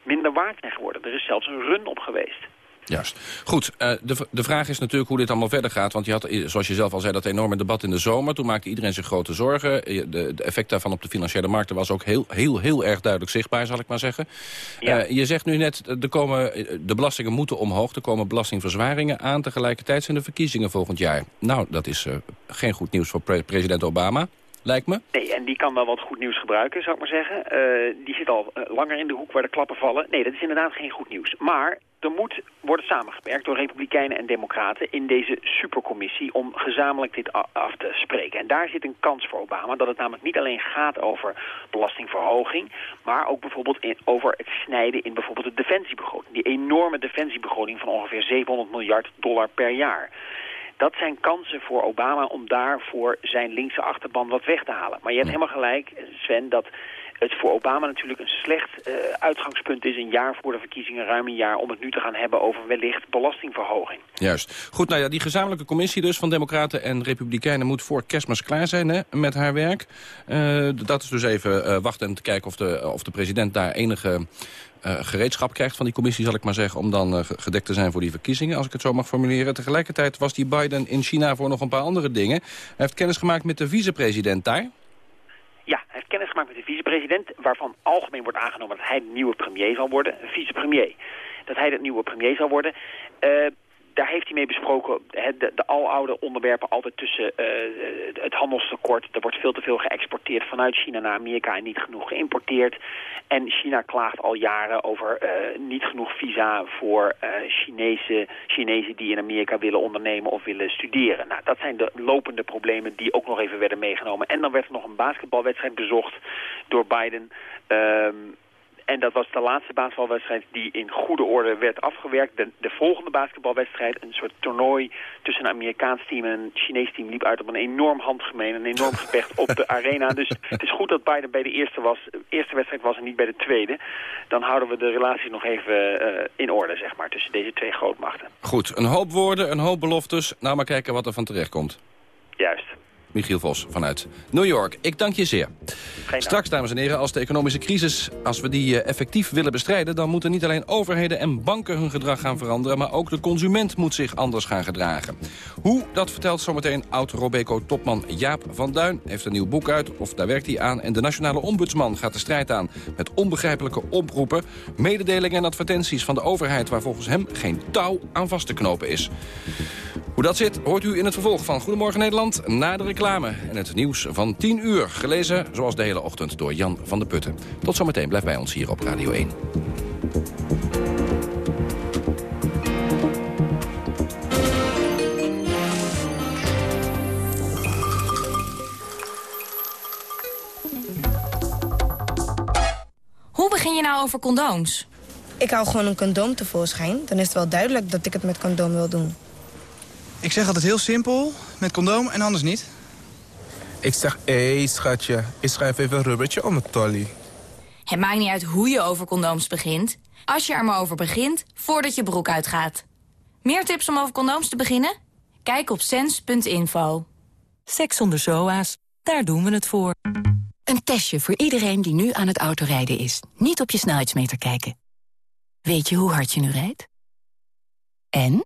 minder waard zijn geworden. Er is zelfs een run op geweest. Juist. Goed, uh, de, de vraag is natuurlijk hoe dit allemaal verder gaat. Want je had, zoals je zelf al zei, dat enorme debat in de zomer. Toen maakte iedereen zich grote zorgen. De, de effect daarvan op de financiële markten was ook heel, heel, heel erg duidelijk zichtbaar, zal ik maar zeggen. Ja. Uh, je zegt nu net, er komen, de belastingen moeten omhoog. Er komen belastingverzwaringen aan. Tegelijkertijd zijn de verkiezingen volgend jaar. Nou, dat is uh, geen goed nieuws voor pre president Obama lijkt me. Nee, en die kan wel wat goed nieuws gebruiken, zou ik maar zeggen. Uh, die zit al uh, langer in de hoek waar de klappen vallen. Nee, dat is inderdaad geen goed nieuws. Maar er moet worden samengewerkt door republikeinen en democraten in deze supercommissie om gezamenlijk dit af te spreken. En daar zit een kans voor Obama, dat het namelijk niet alleen gaat over belastingverhoging, maar ook bijvoorbeeld in, over het snijden in bijvoorbeeld de defensiebegroting. Die enorme defensiebegroting van ongeveer 700 miljard dollar per jaar dat zijn kansen voor Obama om daarvoor zijn linkse achterban wat weg te halen. Maar je hebt helemaal gelijk, Sven, dat het voor Obama natuurlijk een slecht uh, uitgangspunt is... een jaar voor de verkiezingen, ruim een jaar... om het nu te gaan hebben over wellicht belastingverhoging. Juist. Goed, nou ja, die gezamenlijke commissie dus van Democraten en Republikeinen... moet voor kerstmis klaar zijn hè, met haar werk. Uh, dat is dus even uh, wachten en te kijken of de, of de president daar enige... Uh, gereedschap krijgt van die commissie, zal ik maar zeggen... om dan uh, gedekt te zijn voor die verkiezingen, als ik het zo mag formuleren. Tegelijkertijd was die Biden in China voor nog een paar andere dingen. Hij heeft kennis gemaakt met de vicepresident daar. Ja, hij heeft kennis gemaakt met de vicepresident... waarvan algemeen wordt aangenomen dat hij de nieuwe premier zal worden. Vicepremier. Dat hij de nieuwe premier zal worden. Uh, daar heeft hij mee besproken, he, de, de aloude onderwerpen altijd tussen uh, het handelstekort. Er wordt veel te veel geëxporteerd vanuit China naar Amerika en niet genoeg geïmporteerd. En China klaagt al jaren over uh, niet genoeg visa voor uh, Chinese, Chinezen die in Amerika willen ondernemen of willen studeren. Nou, dat zijn de lopende problemen die ook nog even werden meegenomen. En dan werd er nog een basketbalwedstrijd bezocht door Biden... Um, en dat was de laatste basketbalwedstrijd die in goede orde werd afgewerkt. De, de volgende basketbalwedstrijd, een soort toernooi tussen een Amerikaans team en een Chinees team... liep uit op een enorm handgemeen, een enorm gevecht op de arena. Dus het is goed dat Biden bij de eerste, was, eerste wedstrijd was en niet bij de tweede. Dan houden we de relaties nog even uh, in orde, zeg maar, tussen deze twee grootmachten. Goed, een hoop woorden, een hoop beloftes. Nou maar kijken wat er van terecht komt. Juist. Michiel Vos vanuit New York. Ik dank je zeer. Straks, dames en heren, als de economische crisis... als we die uh, effectief willen bestrijden... dan moeten niet alleen overheden en banken hun gedrag gaan veranderen... maar ook de consument moet zich anders gaan gedragen. Hoe, dat vertelt zometeen oud-Robeco-topman Jaap van Duin. Heeft een nieuw boek uit, of daar werkt hij aan. En de nationale ombudsman gaat de strijd aan... met onbegrijpelijke oproepen, mededelingen en advertenties van de overheid... waar volgens hem geen touw aan vast te knopen is. Hoe dat zit, hoort u in het vervolg van Goedemorgen Nederland... na de reclame en het nieuws van 10 uur. Gelezen, zoals de hele ochtend, door Jan van der Putten. Tot zometeen, blijf bij ons hier op Radio 1. Hoe begin je nou over condooms? Ik hou gewoon een condoom tevoorschijn. Dan is het wel duidelijk dat ik het met condoom wil doen. Ik zeg altijd heel simpel, met condoom en anders niet. Ik zeg, hé hey, schatje, ik schrijf even een rubbertje om het tolly. Het maakt niet uit hoe je over condooms begint. Als je er maar over begint, voordat je broek uitgaat. Meer tips om over condooms te beginnen? Kijk op sens.info. Seks zonder zoa's, daar doen we het voor. Een testje voor iedereen die nu aan het autorijden is. Niet op je snelheidsmeter kijken. Weet je hoe hard je nu rijdt? En?